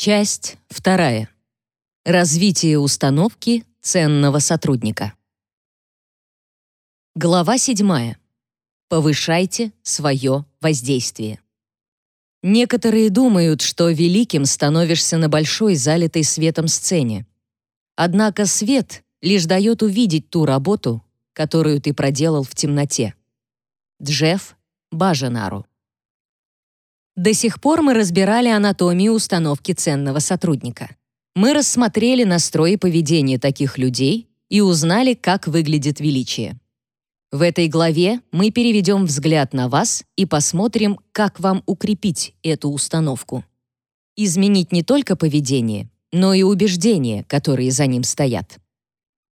Часть вторая. Развитие установки ценного сотрудника. Глава 7. Повышайте свое воздействие. Некоторые думают, что великим становишься на большой залитой светом сцене. Однако свет лишь дает увидеть ту работу, которую ты проделал в темноте. Джефф Бажанару. До сих пор мы разбирали анатомию установки ценного сотрудника. Мы рассмотрели настрой и поведение таких людей и узнали, как выглядит величие. В этой главе мы переведем взгляд на вас и посмотрим, как вам укрепить эту установку. Изменить не только поведение, но и убеждения, которые за ним стоят.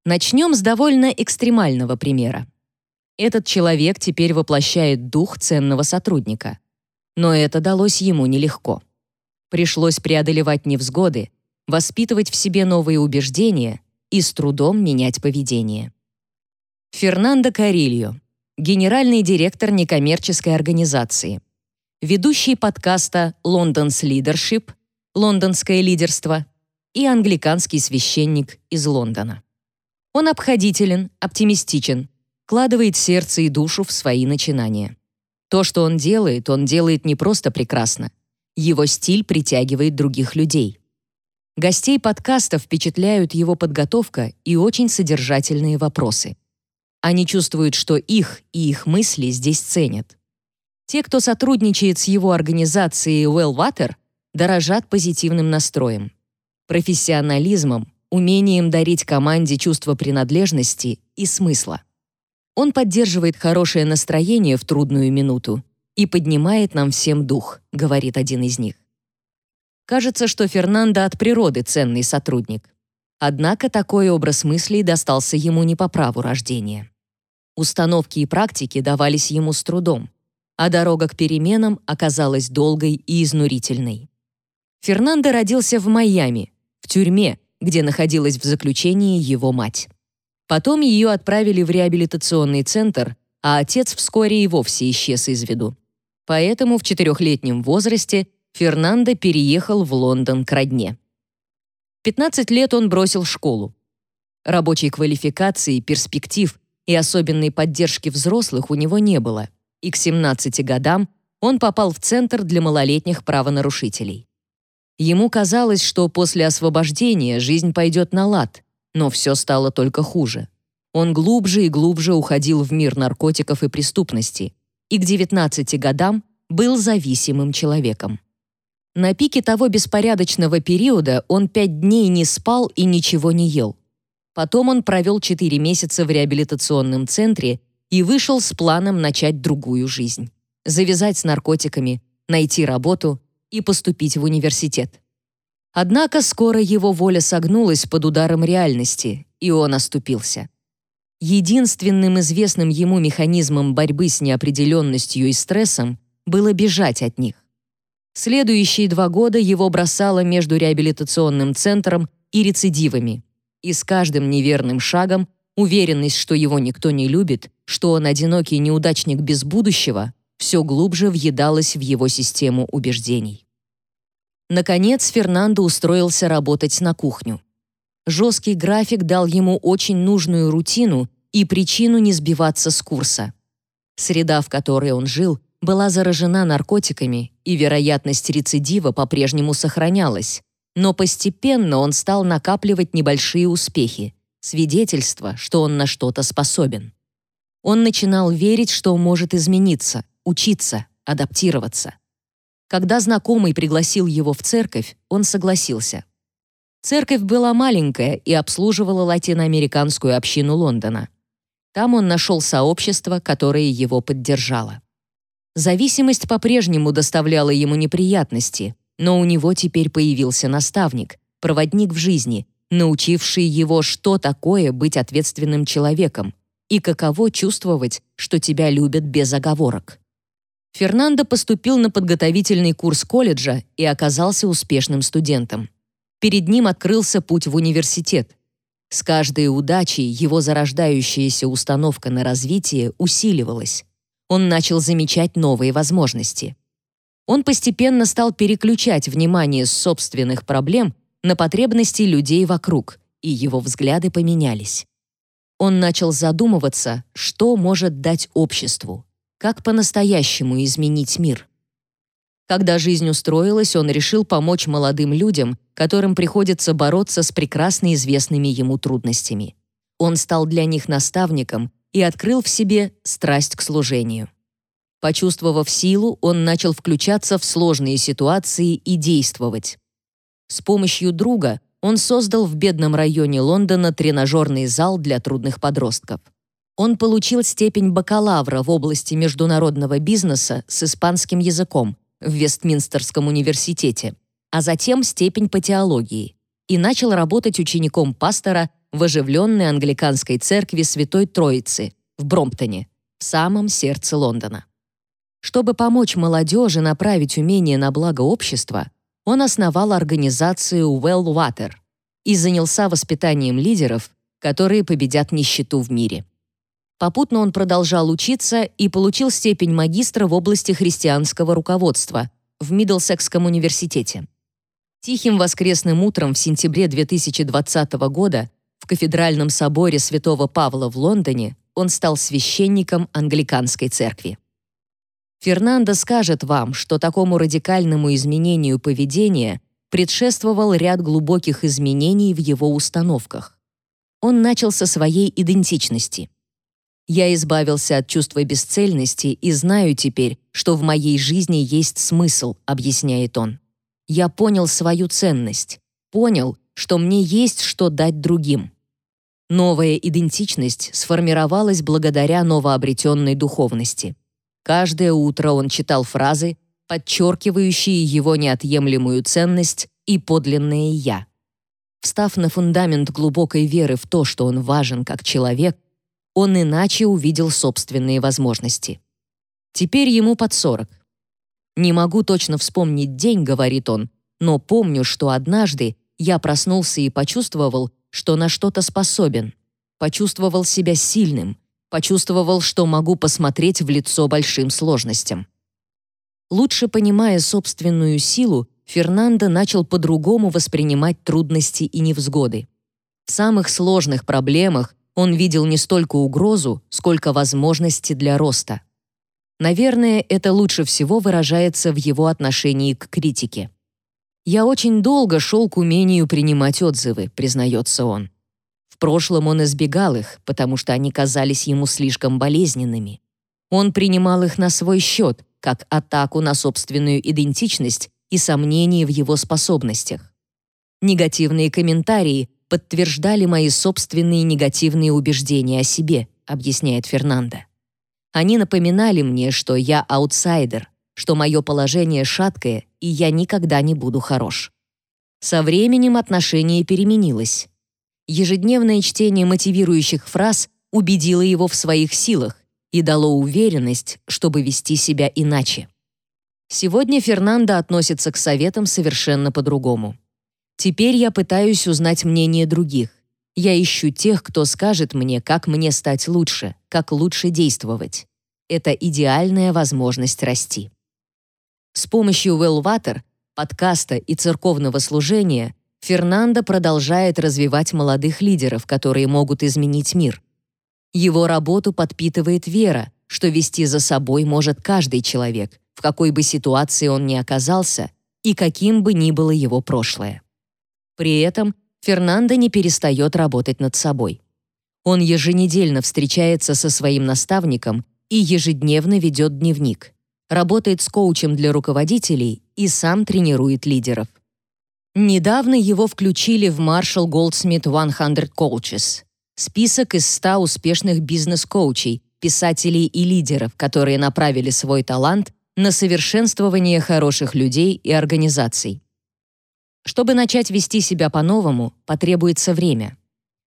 Начнем с довольно экстремального примера. Этот человек теперь воплощает дух ценного сотрудника. Но это далось ему нелегко. Пришлось преодолевать невзгоды, воспитывать в себе новые убеждения и с трудом менять поведение. Фернандо Карильо, генеральный директор некоммерческой организации, ведущий подкаста «Лондон's Leadership», «Лондонское лидерство» и англиканский священник из Лондона. Он обходителен, оптимистичен, вкладывает сердце и душу в свои начинания. То, что он делает, он делает не просто прекрасно. Его стиль притягивает других людей. Гостей подкаста впечатляют его подготовка и очень содержательные вопросы. Они чувствуют, что их и их мысли здесь ценят. Те, кто сотрудничает с его организацией Wellwater, дорожат позитивным настроем, профессионализмом, умением дарить команде чувство принадлежности и смысла. Он поддерживает хорошее настроение в трудную минуту и поднимает нам всем дух, говорит один из них. Кажется, что Фернандо от природы ценный сотрудник. Однако такой образ мыслей достался ему не по праву рождения. Установки и практики давались ему с трудом, а дорога к переменам оказалась долгой и изнурительной. Фернандо родился в Майами, в тюрьме, где находилась в заключении его мать. Потом ее отправили в реабилитационный центр, а отец вскоре и вовсе исчез из виду. Поэтому в четырехлетнем возрасте Фернандо переехал в Лондон к родне. 15 лет он бросил школу. Рабочей квалификации, перспектив и особенной поддержки взрослых у него не было, и к 17 годам он попал в Центр для малолетних правонарушителей. Ему казалось, что после освобождения жизнь пойдет на лад, но все стало только хуже. Он глубже и глубже уходил в мир наркотиков и преступности, и к 19 годам был зависимым человеком. На пике того беспорядочного периода он пять дней не спал и ничего не ел. Потом он провел 4 месяца в реабилитационном центре и вышел с планом начать другую жизнь. Завязать с наркотиками, найти работу и поступить в университет. Однако скоро его воля согнулась под ударом реальности, и он оступился. Единственным известным ему механизмом борьбы с неопределенностью и стрессом было бежать от них. Следующие два года его бросало между реабилитационным центром и рецидивами, и с каждым неверным шагом уверенность, что его никто не любит, что он одинокий неудачник без будущего, все глубже въедалась в его систему убеждений. Наконец Фернандо устроился работать на кухню. Жесткий график дал ему очень нужную рутину и причину не сбиваться с курса. Среда, в которой он жил, была заражена наркотиками, и вероятность рецидива по-прежнему сохранялась. Но постепенно он стал накапливать небольшие успехи, свидетельство, что он на что-то способен. Он начинал верить, что может измениться, учиться, адаптироваться. Когда знакомый пригласил его в церковь, он согласился. Церковь была маленькая и обслуживала латиноамериканскую общину Лондона. Там он нашел сообщество, которое его поддержало. Зависимость по-прежнему доставляла ему неприятности, но у него теперь появился наставник, проводник в жизни, научивший его, что такое быть ответственным человеком и каково чувствовать, что тебя любят без оговорок. Фернандо поступил на подготовительный курс колледжа и оказался успешным студентом. Перед ним открылся путь в университет. С каждой удачей его зарождающаяся установка на развитие усиливалась. Он начал замечать новые возможности. он постепенно стал переключать внимание с собственных проблем на потребности людей вокруг, и его взгляды поменялись. Он начал задумываться, что может дать обществу, как по-настоящему изменить мир. Когда жизнь устроилась, он решил помочь молодым людям, которым приходится бороться с прекрасно известными ему трудностями. Он стал для них наставником и открыл в себе страсть к служению. Почувствовав силу, он начал включаться в сложные ситуации и действовать. С помощью друга он создал в бедном районе Лондона тренажерный зал для трудных подростков. Он получил степень бакалавра в области международного бизнеса с испанским языком в Вестминстерском университете, а затем степень по теологии и начал работать учеником пастора в оживленной англиканской церкви Святой Троицы в Бромптоне, в самом сердце Лондона. Чтобы помочь молодежи направить умения на благо общества, он основал организацию Well Water и занялся воспитанием лидеров, которые победят нищету в мире. Попутно он продолжал учиться и получил степень магистра в области христианского руководства в Миддлсекском университете. Тихим воскресным утром в сентябре 2020 года в кафедральном соборе Святого Павла в Лондоне он стал священником англиканской церкви. Фернандо скажет вам, что такому радикальному изменению поведения предшествовал ряд глубоких изменений в его установках. Он начал со своей идентичности. «Я избавился от чувства бесцельности и знаю теперь, что в моей жизни есть смысл», — объясняет он. «Я понял свою ценность, понял, что мне есть что дать другим». Новая идентичность сформировалась благодаря новообретенной духовности. Каждое утро он читал фразы, подчеркивающие его неотъемлемую ценность и подлинное «я». Встав на фундамент глубокой веры в то, что он важен как человек, он иначе увидел собственные возможности. Теперь ему под 40. «Не могу точно вспомнить день», — говорит он, «но помню, что однажды я проснулся и почувствовал, что на что-то способен, почувствовал себя сильным, почувствовал, что могу посмотреть в лицо большим сложностям. Лучше понимая собственную силу, Фернандо начал по-другому воспринимать трудности и невзгоды. В самых сложных проблемах он видел не столько угрозу, сколько возможности для роста. Наверное, это лучше всего выражается в его отношении к критике. «Я очень долго шел к умению принимать отзывы», признается он. В прошлом он избегал их, потому что они казались ему слишком болезненными. Он принимал их на свой счет, как атаку на собственную идентичность и сомнения в его способностях. Негативные комментарии подтверждали мои собственные негативные убеждения о себе, объясняет Фернандо. Они напоминали мне, что я аутсайдер, что мое положение шаткое, и я никогда не буду хорош. Со временем отношение переменилось. Ежедневное чтение мотивирующих фраз убедило его в своих силах и дало уверенность, чтобы вести себя иначе. Сегодня Фернандо относится к советам совершенно по-другому. Теперь я пытаюсь узнать мнение других. Я ищу тех, кто скажет мне, как мне стать лучше, как лучше действовать. Это идеальная возможность расти. С помощью Wellwater, подкаста и церковного служения Фернандо продолжает развивать молодых лидеров, которые могут изменить мир. Его работу подпитывает вера, что вести за собой может каждый человек, в какой бы ситуации он ни оказался и каким бы ни было его прошлое. При этом Фернандо не перестает работать над собой. Он еженедельно встречается со своим наставником и ежедневно ведет дневник, работает с коучем для руководителей и сам тренирует лидеров. Недавно его включили в Marshall Goldsmith 100 Coaches — список из 100 успешных бизнес-коучей, писателей и лидеров, которые направили свой талант на совершенствование хороших людей и организаций. Чтобы начать вести себя по-новому, потребуется время.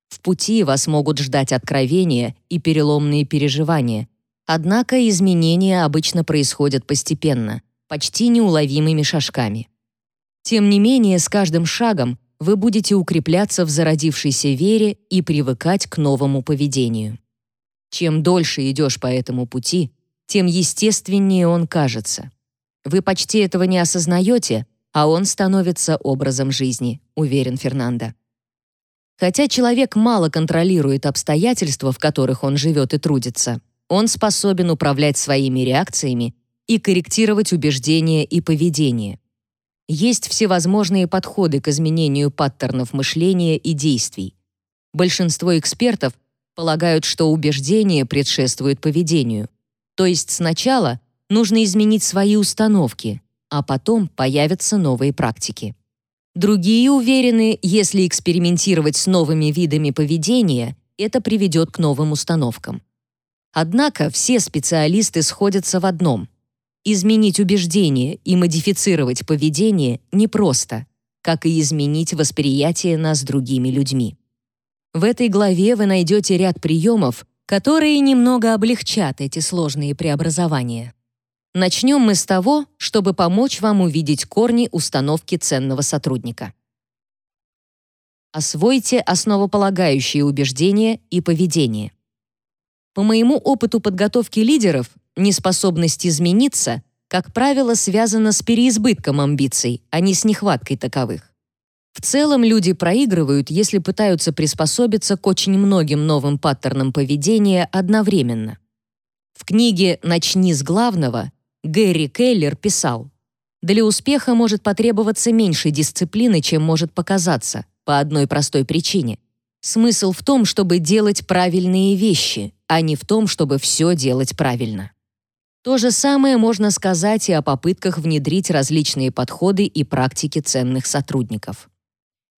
В пути вас могут ждать откровения и переломные переживания, однако изменения обычно происходят постепенно, почти неуловимыми шажками. Тем не менее, с каждым шагом вы будете укрепляться в зародившейся вере и привыкать к новому поведению. Чем дольше идешь по этому пути, тем естественнее он кажется. Вы почти этого не осознаете, а он становится образом жизни, уверен Фернандо. Хотя человек мало контролирует обстоятельства, в которых он живет и трудится, он способен управлять своими реакциями и корректировать убеждения и поведение. Есть всевозможные подходы к изменению паттернов мышления и действий. Большинство экспертов полагают, что убеждение предшествует поведению. То есть сначала нужно изменить свои установки, а потом появятся новые практики. Другие уверены, если экспериментировать с новыми видами поведения, это приведет к новым установкам. Однако все специалисты сходятся в одном. Изменить убеждения и модифицировать поведение непросто, как и изменить восприятие нас другими людьми. В этой главе вы найдете ряд приемов, которые немного облегчат эти сложные преобразования. Начнем мы с того, чтобы помочь вам увидеть корни установки ценного сотрудника. Освойте основополагающие убеждения и поведение. По моему опыту подготовки лидеров, неспособность измениться, как правило, связана с переизбытком амбиций, а не с нехваткой таковых. В целом люди проигрывают, если пытаются приспособиться к очень многим новым паттернам поведения одновременно. В книге «Начни с главного» Гэри Келлер писал, «Для успеха может потребоваться меньше дисциплины, чем может показаться, по одной простой причине. Смысл в том, чтобы делать правильные вещи, а не в том, чтобы все делать правильно. То же самое можно сказать и о попытках внедрить различные подходы и практики ценных сотрудников.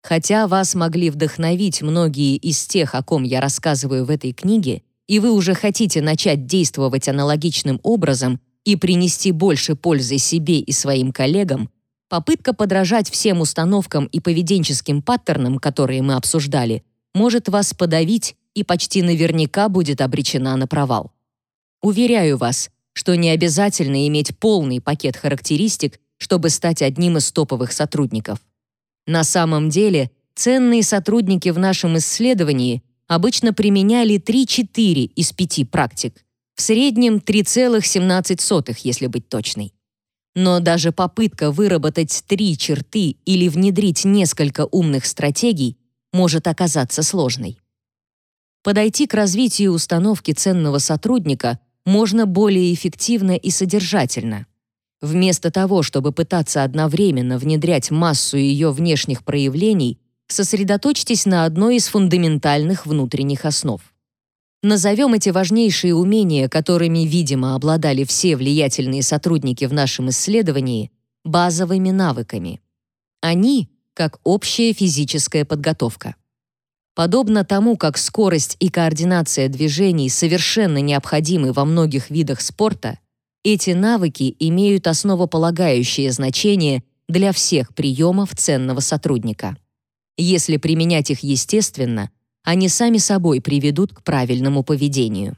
Хотя вас могли вдохновить многие из тех, о ком я рассказываю в этой книге, и вы уже хотите начать действовать аналогичным образом и принести больше пользы себе и своим коллегам, попытка подражать всем установкам и поведенческим паттернам, которые мы обсуждали, может вас подавить и почти наверняка будет обречена на провал. Уверяю вас, что не обязательно иметь полный пакет характеристик, чтобы стать одним из топовых сотрудников. На самом деле, ценные сотрудники в нашем исследовании обычно применяли 3-4 из 5 практик, в среднем 3,17, если быть точной. Но даже попытка выработать три черты или внедрить несколько умных стратегий может оказаться сложной. Подойти к развитию установки ценного сотрудника можно более эффективно и содержательно. Вместо того, чтобы пытаться одновременно внедрять массу ее внешних проявлений, сосредоточьтесь на одной из фундаментальных внутренних основ. Назовем эти важнейшие умения, которыми, видимо, обладали все влиятельные сотрудники в нашем исследовании, базовыми навыками. Они как общая физическая подготовка. Подобно тому, как скорость и координация движений совершенно необходимы во многих видах спорта, эти навыки имеют основополагающее значение для всех приемов ценного сотрудника. Если применять их естественно, они сами собой приведут к правильному поведению.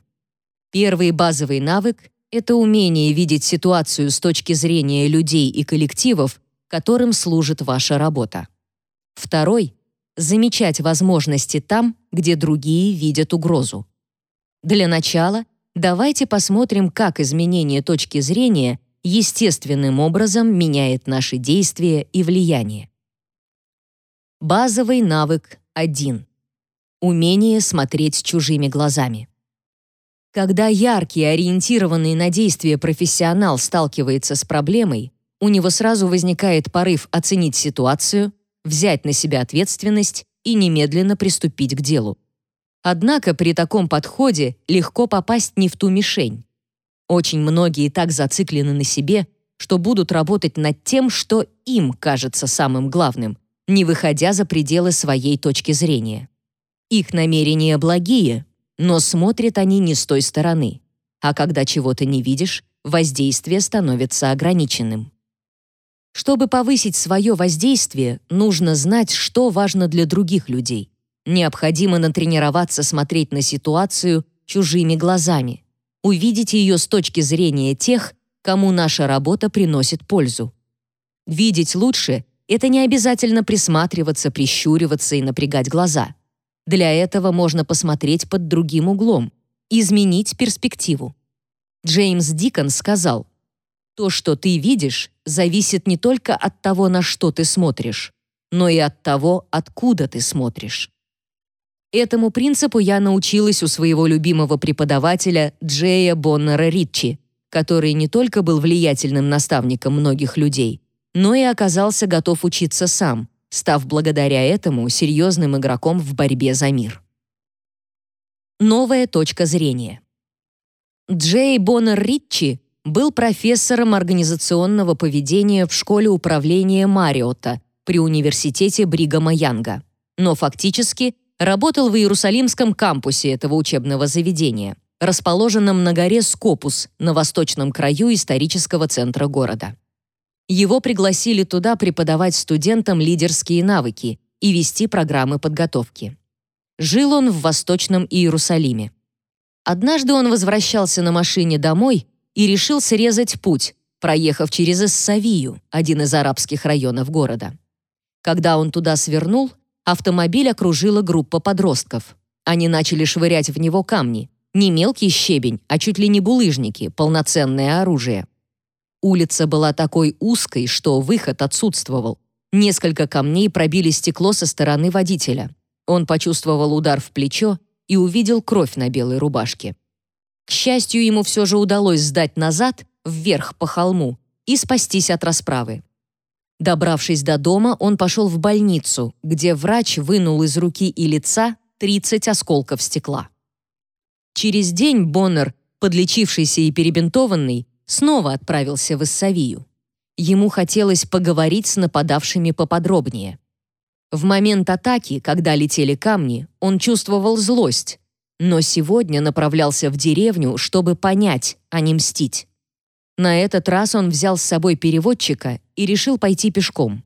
Первый базовый навык — это умение видеть ситуацию с точки зрения людей и коллективов, которым служит ваша работа. Второй замечать возможности там, где другие видят угрозу. Для начала давайте посмотрим, как изменение точки зрения естественным образом меняет наши действия и влияние. Базовый навык 1. Умение смотреть чужими глазами. Когда яркий, ориентированный на действие профессионал сталкивается с проблемой, у него сразу возникает порыв оценить ситуацию, взять на себя ответственность и немедленно приступить к делу. Однако при таком подходе легко попасть не в ту мишень. Очень многие так зациклены на себе, что будут работать над тем, что им кажется самым главным, не выходя за пределы своей точки зрения. Их намерения благие, но смотрят они не с той стороны. А когда чего-то не видишь, воздействие становится ограниченным. Чтобы повысить свое воздействие, нужно знать, что важно для других людей. Необходимо натренироваться смотреть на ситуацию чужими глазами, увидеть ее с точки зрения тех, кому наша работа приносит пользу. Видеть лучше — это не обязательно присматриваться, прищуриваться и напрягать глаза. Для этого можно посмотреть под другим углом, изменить перспективу. Джеймс Дикон сказал, То, что ты видишь, зависит не только от того, на что ты смотришь, но и от того, откуда ты смотришь. Этому принципу я научилась у своего любимого преподавателя Джея Боннера Ритчи, который не только был влиятельным наставником многих людей, но и оказался готов учиться сам, став благодаря этому серьезным игроком в борьбе за мир. Новая точка зрения. Джей Боннер Ритчи был профессором организационного поведения в школе управления Мариотта при университете Бригама Янга, но фактически работал в Иерусалимском кампусе этого учебного заведения, расположенном на горе Скопус на восточном краю исторического центра города. Его пригласили туда преподавать студентам лидерские навыки и вести программы подготовки. Жил он в Восточном Иерусалиме. Однажды он возвращался на машине домой и решил срезать путь, проехав через Иссавию, один из арабских районов города. Когда он туда свернул, автомобиль окружила группа подростков. Они начали швырять в него камни. Не мелкий щебень, а чуть ли не булыжники, полноценное оружие. Улица была такой узкой, что выход отсутствовал. Несколько камней пробили стекло со стороны водителя. Он почувствовал удар в плечо и увидел кровь на белой рубашке. К счастью, ему все же удалось сдать назад, вверх по холму, и спастись от расправы. Добравшись до дома, он пошел в больницу, где врач вынул из руки и лица 30 осколков стекла. Через день Боннер, подлечившийся и перебинтованный, снова отправился в Иссавию. Ему хотелось поговорить с нападавшими поподробнее. В момент атаки, когда летели камни, он чувствовал злость, но сегодня направлялся в деревню, чтобы понять, а не мстить. На этот раз он взял с собой переводчика и решил пойти пешком.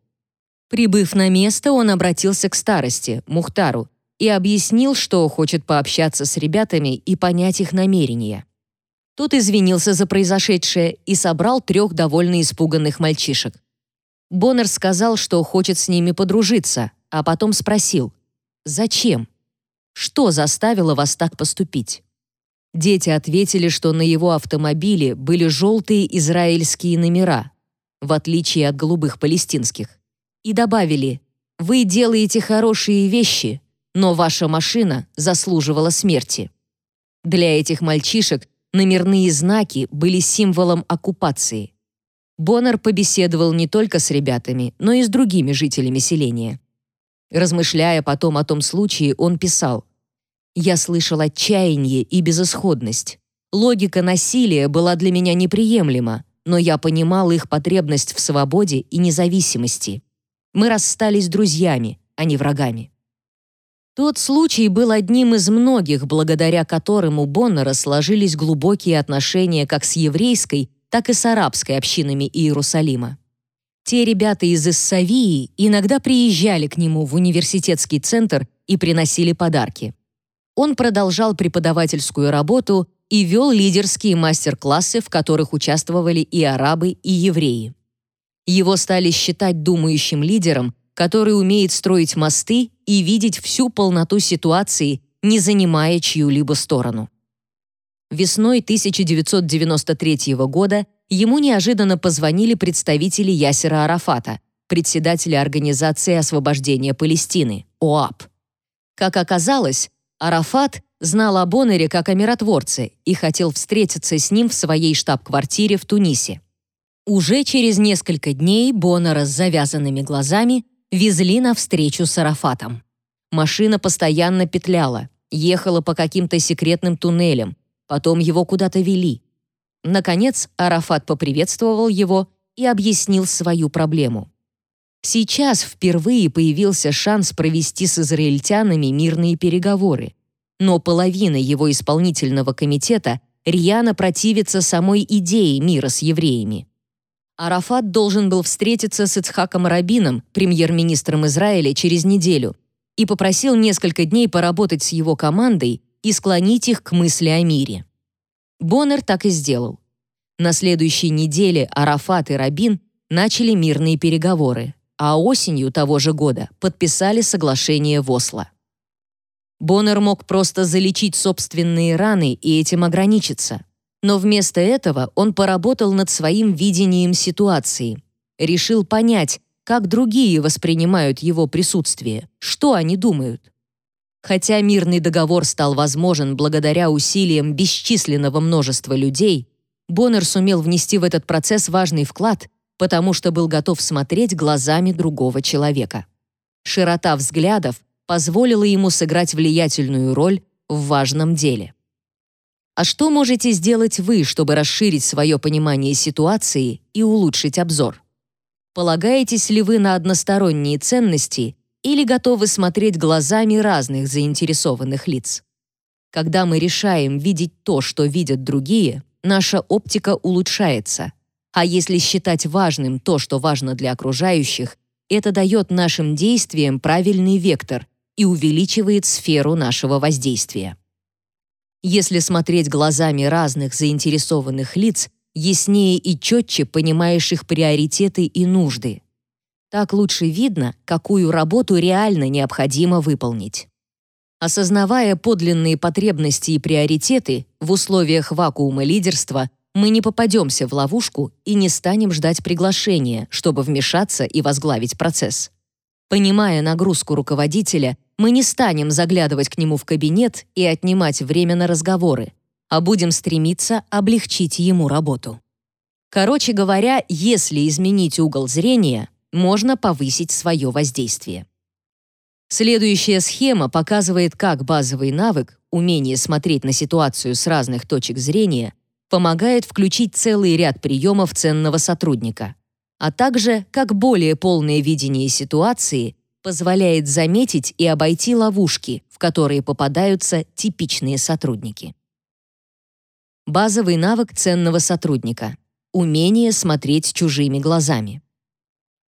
Прибыв на место, он обратился к старости, Мухтару, и объяснил, что хочет пообщаться с ребятами и понять их намерения. Тот извинился за произошедшее и собрал трех довольно испуганных мальчишек. Боннер сказал, что хочет с ними подружиться, а потом спросил «Зачем? Что заставило вас так поступить?» Дети ответили, что на его автомобиле были желтые израильские номера, в отличие от голубых палестинских, и добавили «Вы делаете хорошие вещи, но ваша машина заслуживала смерти». Для этих мальчишек номерные знаки были символом оккупации. Боннер побеседовал не только с ребятами, но и с другими жителями селения. Размышляя потом о том случае, он писал «Я слышал отчаяние и безысходность. Логика насилия была для меня неприемлема, но я понимал их потребность в свободе и независимости. Мы расстались друзьями, а не врагами». Тот случай был одним из многих, благодаря которым у Боннера сложились глубокие отношения как с еврейской, так и с арабской общинами Иерусалима. Те ребята из Иссавии иногда приезжали к нему в университетский центр и приносили подарки. Он продолжал преподавательскую работу и вел лидерские мастер-классы, в которых участвовали и арабы, и евреи. Его стали считать думающим лидером, который умеет строить мосты и видеть всю полноту ситуации, не занимая чью-либо сторону. Весной 1993 года ему неожиданно позвонили представители Ясера Арафата, председателя Организации освобождения Палестины, ОАП. Как оказалось, Арафат знал о Боннере как о миротворце и хотел встретиться с ним в своей штаб-квартире в Тунисе. Уже через несколько дней Боннера с завязанными глазами везли навстречу с Арафатом. Машина постоянно петляла, ехала по каким-то секретным туннелям, потом его куда-то вели. Наконец, Арафат поприветствовал его и объяснил свою проблему. Сейчас впервые появился шанс провести с израильтянами мирные переговоры, но половина его исполнительного комитета рьяно противится самой идее мира с евреями. Арафат должен был встретиться с Ицхаком Рабином, премьер-министром Израиля, через неделю, и попросил несколько дней поработать с его командой и склонить их к мысли о мире. Боннер так и сделал. На следующей неделе Арафат и Рабин начали мирные переговоры, а осенью того же года подписали соглашение в Осло. Боннер мог просто залечить собственные раны и этим ограничиться. Но вместо этого он поработал над своим видением ситуации, решил понять, как другие воспринимают его присутствие, что они думают. Хотя мирный договор стал возможен благодаря усилиям бесчисленного множества людей, Боннер сумел внести в этот процесс важный вклад, потому что был готов смотреть глазами другого человека. Широта взглядов позволила ему сыграть влиятельную роль в важном деле. А что можете сделать вы, чтобы расширить свое понимание ситуации и улучшить обзор? Полагаетесь ли вы на односторонние ценности или готовы смотреть глазами разных заинтересованных лиц? Когда мы решаем видеть то, что видят другие, наша оптика улучшается. А если считать важным то, что важно для окружающих, это дает нашим действиям правильный вектор и увеличивает сферу нашего воздействия. Если смотреть глазами разных заинтересованных лиц, яснее и четче понимаешь их приоритеты и нужды. Так лучше видно, какую работу реально необходимо выполнить. Осознавая подлинные потребности и приоритеты, в условиях вакуума лидерства мы не попадемся в ловушку и не станем ждать приглашения, чтобы вмешаться и возглавить процесс. Понимая нагрузку руководителя, мы не станем заглядывать к нему в кабинет и отнимать время на разговоры, а будем стремиться облегчить ему работу. Короче говоря, если изменить угол зрения, можно повысить свое воздействие. Следующая схема показывает, как базовый навык, умение смотреть на ситуацию с разных точек зрения, помогает включить целый ряд приемов ценного сотрудника, а также как более полное видение ситуации позволяет заметить и обойти ловушки, в которые попадаются типичные сотрудники. Базовый навык ценного сотрудника. Умение смотреть чужими глазами.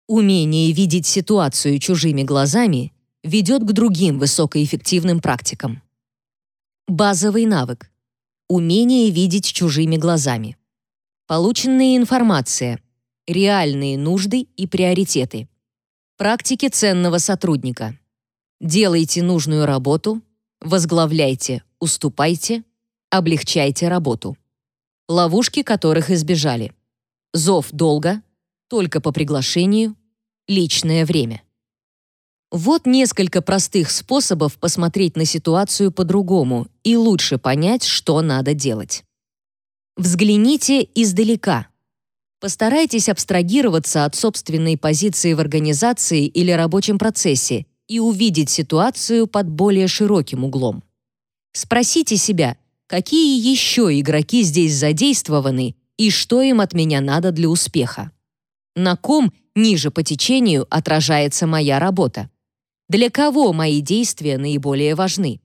Умение видеть ситуацию чужими глазами ведет к другим высокоэффективным практикам. Базовый навык. Умение видеть чужими глазами. Полученная информация. Реальные нужды и приоритеты. Практики ценного сотрудника. Делайте нужную работу, возглавляйте, уступайте, Облегчайте работу. Ловушки, которых избежали. Зов долго, только по приглашению, личное время. Вот несколько простых способов посмотреть на ситуацию по-другому и лучше понять, что надо делать. Взгляните издалека. Постарайтесь абстрагироваться от собственной позиции в организации или рабочем процессе и увидеть ситуацию под более широким углом. Спросите себя – какие еще игроки здесь задействованы и что им от меня надо для успеха. На ком ниже по течению отражается моя работа? Для кого мои действия наиболее важны?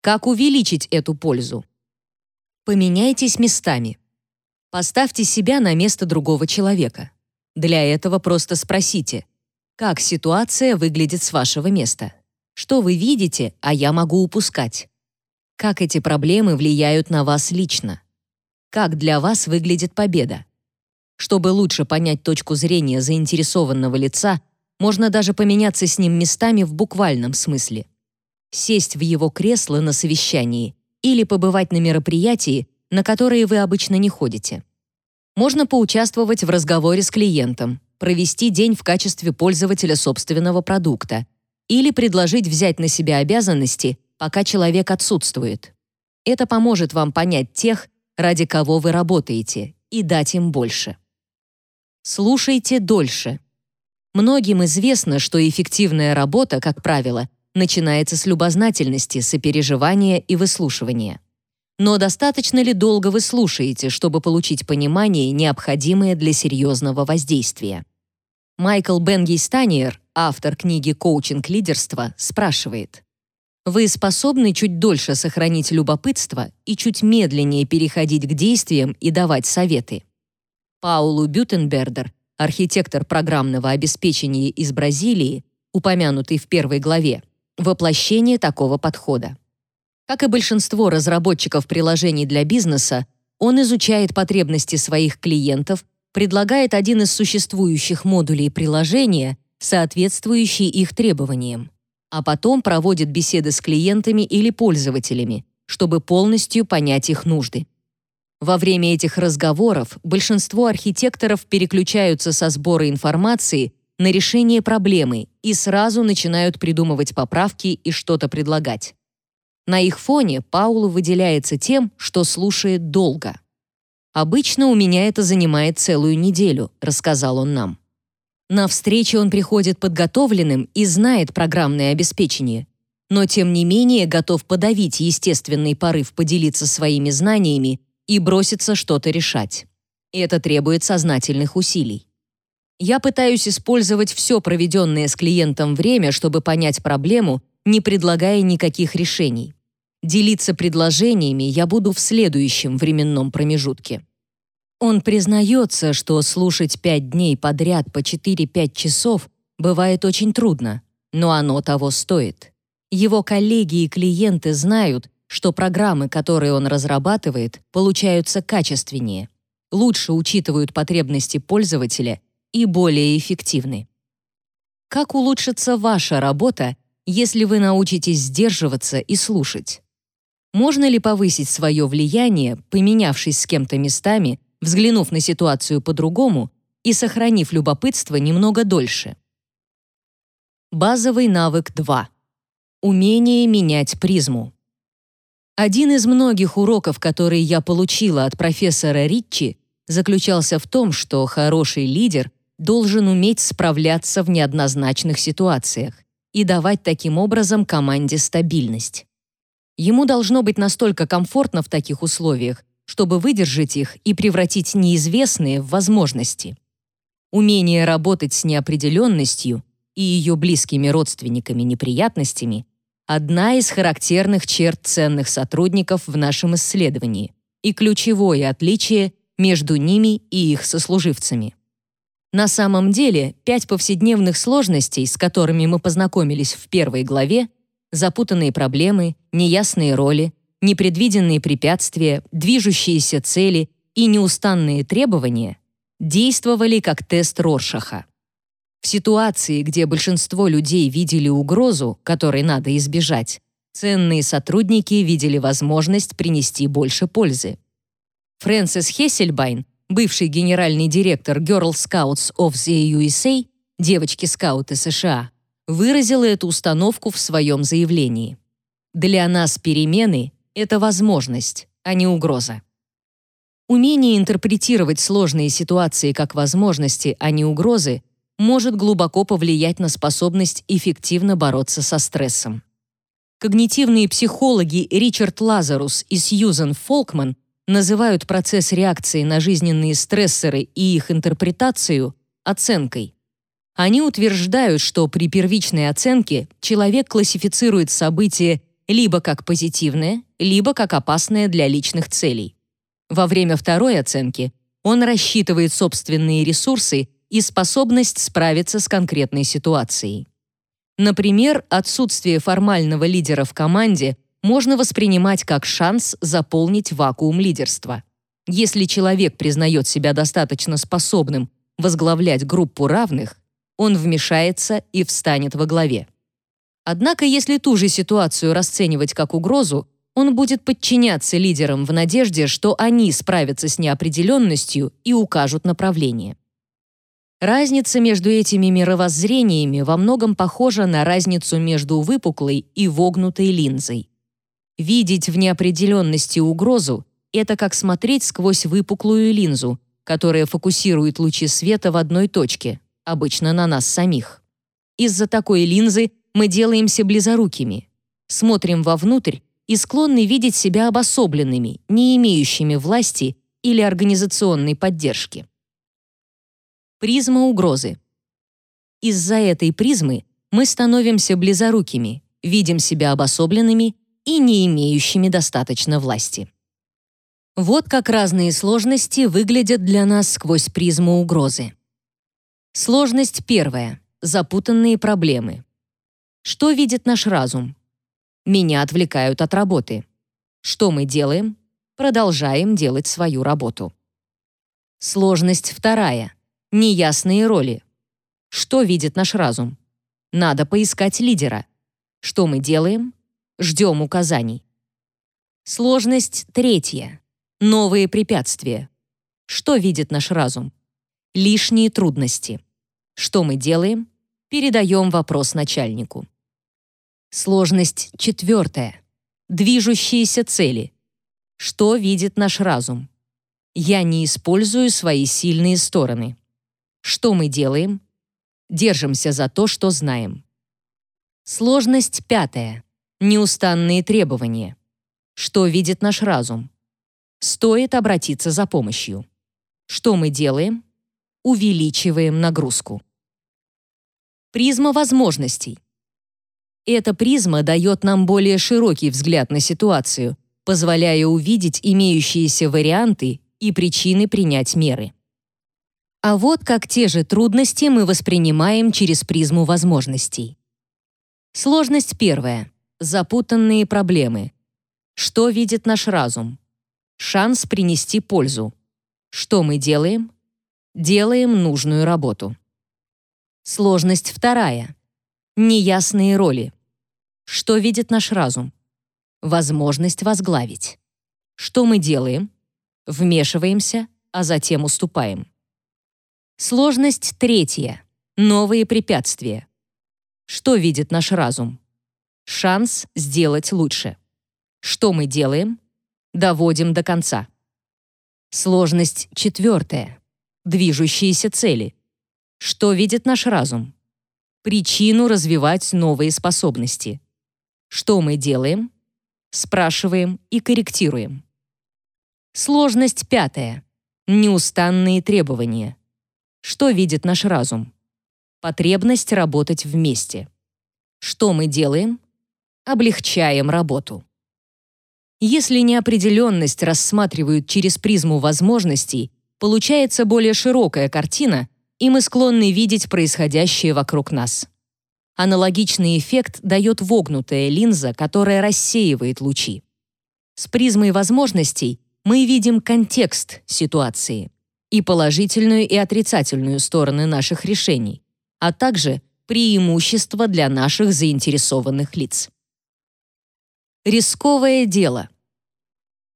Как увеличить эту пользу? Поменяйтесь местами. Поставьте себя на место другого человека. Для этого просто спросите, как ситуация выглядит с вашего места? Что вы видите, а я могу упускать? Как эти проблемы влияют на вас лично? Как для вас выглядит победа? Чтобы лучше понять точку зрения заинтересованного лица, можно даже поменяться с ним местами в буквальном смысле. Сесть в его кресло на совещании или побывать на мероприятии, на которые вы обычно не ходите. Можно поучаствовать в разговоре с клиентом, провести день в качестве пользователя собственного продукта или предложить взять на себя обязанности пока человек отсутствует. Это поможет вам понять тех, ради кого вы работаете, и дать им больше. Слушайте дольше. Многим известно, что эффективная работа, как правило, начинается с любознательности, сопереживания и выслушивания. Но достаточно ли долго вы слушаете, чтобы получить понимание, необходимое для серьезного воздействия? Майкл Бенгей Станиер, автор книги «Коучинг лидерства», спрашивает, вы способны чуть дольше сохранить любопытство и чуть медленнее переходить к действиям и давать советы. Паулу Бютенбердер, архитектор программного обеспечения из Бразилии, упомянутый в первой главе, воплощение такого подхода. Как и большинство разработчиков приложений для бизнеса, он изучает потребности своих клиентов, предлагает один из существующих модулей приложения, соответствующий их требованиям а потом проводит беседы с клиентами или пользователями, чтобы полностью понять их нужды. Во время этих разговоров большинство архитекторов переключаются со сбора информации на решение проблемы и сразу начинают придумывать поправки и что-то предлагать. На их фоне Паулу выделяется тем, что слушает долго. «Обычно у меня это занимает целую неделю», — рассказал он нам. На встрече он приходит подготовленным и знает программное обеспечение, но тем не менее готов подавить естественный порыв поделиться своими знаниями и броситься что-то решать. Это требует сознательных усилий. Я пытаюсь использовать все проведенное с клиентом время, чтобы понять проблему, не предлагая никаких решений. Делиться предложениями я буду в следующем временном промежутке. Он признается, что слушать пять дней подряд по 4-5 часов бывает очень трудно, но оно того стоит. Его коллеги и клиенты знают, что программы, которые он разрабатывает, получаются качественнее, лучше учитывают потребности пользователя и более эффективны. Как улучшится ваша работа, если вы научитесь сдерживаться и слушать? Можно ли повысить свое влияние, поменявшись с кем-то местами, взглянув на ситуацию по-другому и сохранив любопытство немного дольше? Базовый навык 2. Умение менять призму. Один из многих уроков, которые я получила от профессора Ритчи, заключался в том, что хороший лидер должен уметь справляться в неоднозначных ситуациях и давать таким образом команде стабильность. Ему должно быть настолько комфортно в таких условиях, чтобы выдержать их и превратить неизвестные в возможности. Умение работать с неопределенностью и ее близкими родственниками неприятностями – одна из характерных черт ценных сотрудников в нашем исследовании и ключевое отличие между ними и их сослуживцами. На самом деле, пять повседневных сложностей, с которыми мы познакомились в первой главе, запутанные проблемы, неясные роли, непредвиденные препятствия, движущиеся цели и неустанные требования действовали как тест Роршаха. В ситуации, где большинство людей видели угрозу, которой надо избежать, ценные сотрудники видели возможность принести больше пользы. Фрэнсис Хессельбайн, бывший генеральный директор Girl Scouts of the USA, девочки-скауты США, выразила эту установку в своем заявлении. Для нас перемены — это возможность, а не угроза. Умение интерпретировать сложные ситуации как возможности, а не угрозы, может глубоко повлиять на способность эффективно бороться со стрессом. Когнитивные психологи Ричард Лазарус и Сьюзен Фолкман называют процесс реакции на жизненные стрессоры и их интерпретацию оценкой. Они утверждают, что при первичной оценке человек классифицирует событие либо как позитивное, либо как опасное для личных целей. Во время второй оценки он рассчитывает собственные ресурсы и способность справиться с конкретной ситуацией. Например, отсутствие формального лидера в команде можно воспринимать как шанс заполнить вакуум лидерства. Если человек признает себя достаточно способным возглавлять группу равных, он вмешается и встанет во главе. Однако, если ту же ситуацию расценивать как угрозу, он будет подчиняться лидерам в надежде, что они справятся с неопределенностью и укажут направление. Разница между этими мировоззрениями во многом похожа на разницу между выпуклой и вогнутой линзой. Видеть в неопределенности угрозу — это как смотреть сквозь выпуклую линзу, которая фокусирует лучи света в одной точке, обычно на нас самих. Из-за такой линзы мы делаемся близорукими, смотрим вовнутрь и склонны видеть себя обособленными, не имеющими власти или организационной поддержки. Призма угрозы. Из-за этой призмы мы становимся близорукими, видим себя обособленными и не имеющими достаточно власти. Вот как разные сложности выглядят для нас сквозь призму угрозы. Сложность первая. Запутанные проблемы. Что видит наш разум? Меня отвлекают от работы. Что мы делаем? Продолжаем делать свою работу. Сложность вторая. Неясные роли. Что видит наш разум? Надо поискать лидера. Что мы делаем? Ждем указаний. Сложность третья. Новые препятствия. Что видит наш разум? Лишние трудности. Что мы делаем? Передаем вопрос начальнику. Сложность четвертая. Движущиеся цели. Что видит наш разум? Я не использую свои сильные стороны. Что мы делаем? Держимся за то, что знаем. Сложность пятая. Неустанные требования. Что видит наш разум? Стоит обратиться за помощью. Что мы делаем? Увеличиваем нагрузку. Призма возможностей. Эта призма дает нам более широкий взгляд на ситуацию, позволяя увидеть имеющиеся варианты и причины принять меры. А вот как те же трудности мы воспринимаем через призму возможностей. Сложность первая. Запутанные проблемы. Что видит наш разум? Шанс принести пользу. Что мы делаем? Делаем нужную работу. Сложность вторая. Неясные роли. Что видит наш разум? Возможность возглавить. Что мы делаем? Вмешиваемся, а затем уступаем. Сложность третья. Новые препятствия. Что видит наш разум? Шанс сделать лучше. Что мы делаем? Доводим до конца. Сложность четвертая. Движущиеся цели. Что видит наш разум? Причину развивать новые способности. Что мы делаем? Спрашиваем и корректируем. Сложность пятая. Неустанные требования. Что видит наш разум? Потребность работать вместе. Что мы делаем? Облегчаем работу. Если неопределенность рассматривают через призму возможностей, получается более широкая картина, и мы склонны видеть происходящее вокруг нас. Аналогичный эффект дает вогнутая линза, которая рассеивает лучи. С призмой возможностей мы видим контекст ситуации и положительную и отрицательную стороны наших решений, а также преимущества для наших заинтересованных лиц. Рисковое дело.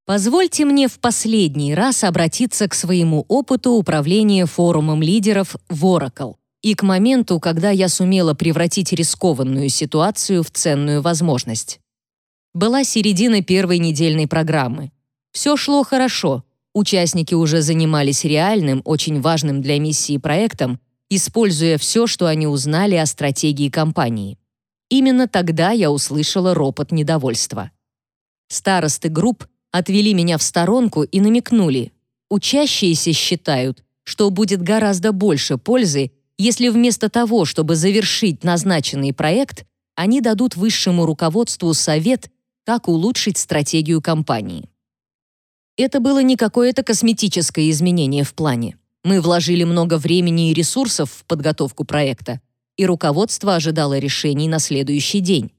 Позвольте мне в последний раз обратиться к своему опыту управления форумом лидеров в Oracle и к моменту, когда я сумела превратить рискованную ситуацию в ценную возможность. Была середина первой недельной программы. Все шло хорошо. Участники уже занимались реальным, очень важным для миссии проектом, используя все, что они узнали о стратегии компании. Именно тогда я услышала ропот недовольства. Старосты групп отвели меня в сторонку и намекнули. Учащиеся считают, что будет гораздо больше пользы, если вместо того, чтобы завершить назначенный проект, они дадут высшему руководству совет, как улучшить стратегию компании. Это было не какое-то косметическое изменение в плане. Мы вложили много времени и ресурсов в подготовку проекта, и руководство ожидало решений на следующий день.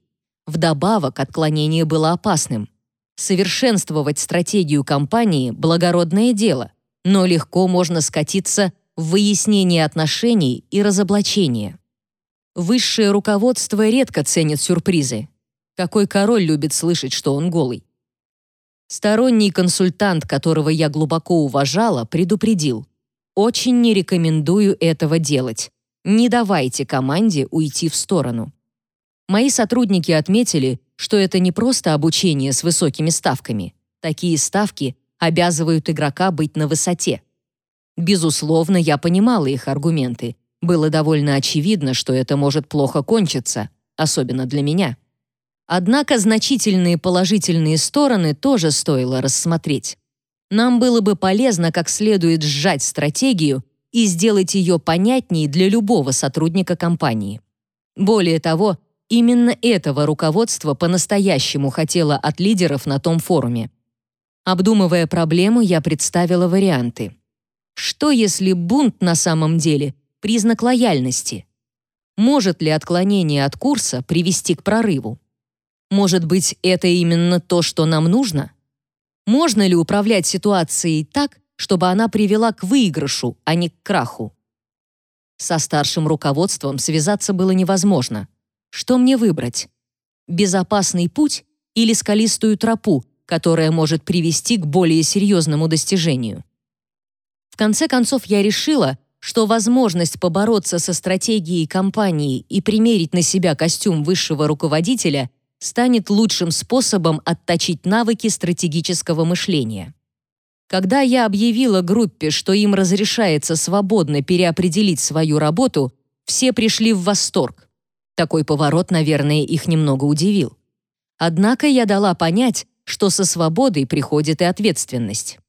Вдобавок, отклонение было опасным. Совершенствовать стратегию компании – благородное дело, но легко можно скатиться в выяснение отношений и разоблачение. Высшее руководство редко ценит сюрпризы. Какой король любит слышать, что он голый? Сторонний консультант, которого я глубоко уважала, предупредил. «Очень не рекомендую этого делать. Не давайте команде уйти в сторону». Мои сотрудники отметили, что это не просто обучение с высокими ставками. Такие ставки обязывают игрока быть на высоте. Безусловно, я понимала их аргументы. Было довольно очевидно, что это может плохо кончиться, особенно для меня. Однако значительные положительные стороны тоже стоило рассмотреть. Нам было бы полезно как следует сжать стратегию и сделать ее понятнее для любого сотрудника компании. Более того, Именно этого руководство по-настоящему хотело от лидеров на том форуме. Обдумывая проблему, я представила варианты. Что если бунт на самом деле признак лояльности? Может ли отклонение от курса привести к прорыву? Может быть, это именно то, что нам нужно? Можно ли управлять ситуацией так, чтобы она привела к выигрышу, а не к краху? Со старшим руководством связаться было невозможно. Что мне выбрать? Безопасный путь или скалистую тропу, которое может привести к более серьезному достижению. В конце концов, я решила, что возможность побороться со стратегией компании и примерить на себя костюм высшего руководителя станет лучшим способом отточить навыки стратегического мышления. Когда я объявила группе, что им разрешается свободно переопределить свою работу, все пришли в восторг. Такой поворот, наверное, их немного удивил. Однако я дала понять, что со свободой приходит и ответственность.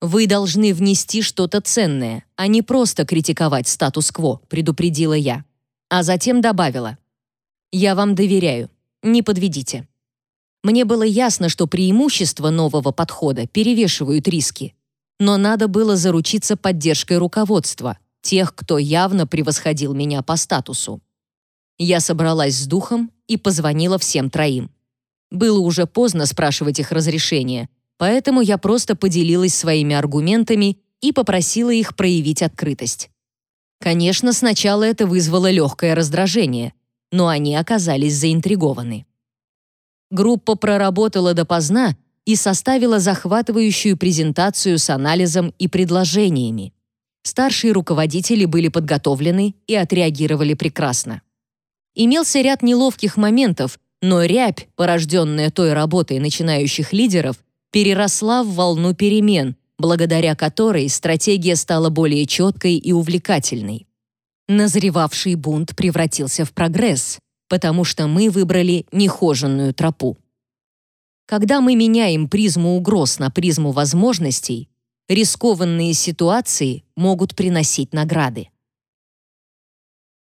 Вы должны внести что-то ценное, а не просто критиковать статус-кво, предупредила я. А затем добавила: Я вам доверяю. Не подведите. Мне было ясно, что преимущества нового подхода перевешивают риски. Но надо было заручиться поддержкой руководства, тех, кто явно превосходил меня по статусу. Я собралась с духом и позвонила всем троим. Было уже поздно спрашивать их разрешения, поэтому я просто поделилась своими аргументами и попросила их проявить открытость. Конечно, сначала это вызвало легкое раздражение, но они оказались заинтригованы. Группа проработала допоздна и составила захватывающую презентацию с анализом и предложениями. Старшие руководители были подготовлены и отреагировали прекрасно. Имелся ряд неловких моментов, но рябь, порожденная той работой начинающих лидеров, переросла в волну перемен, благодаря которой стратегия стала более четкой и увлекательной. Назревавший бунт превратился в прогресс, потому что мы выбрали нехоженную тропу. Когда мы меняем призму угроз на призму возможностей, рискованные ситуации могут приносить награды.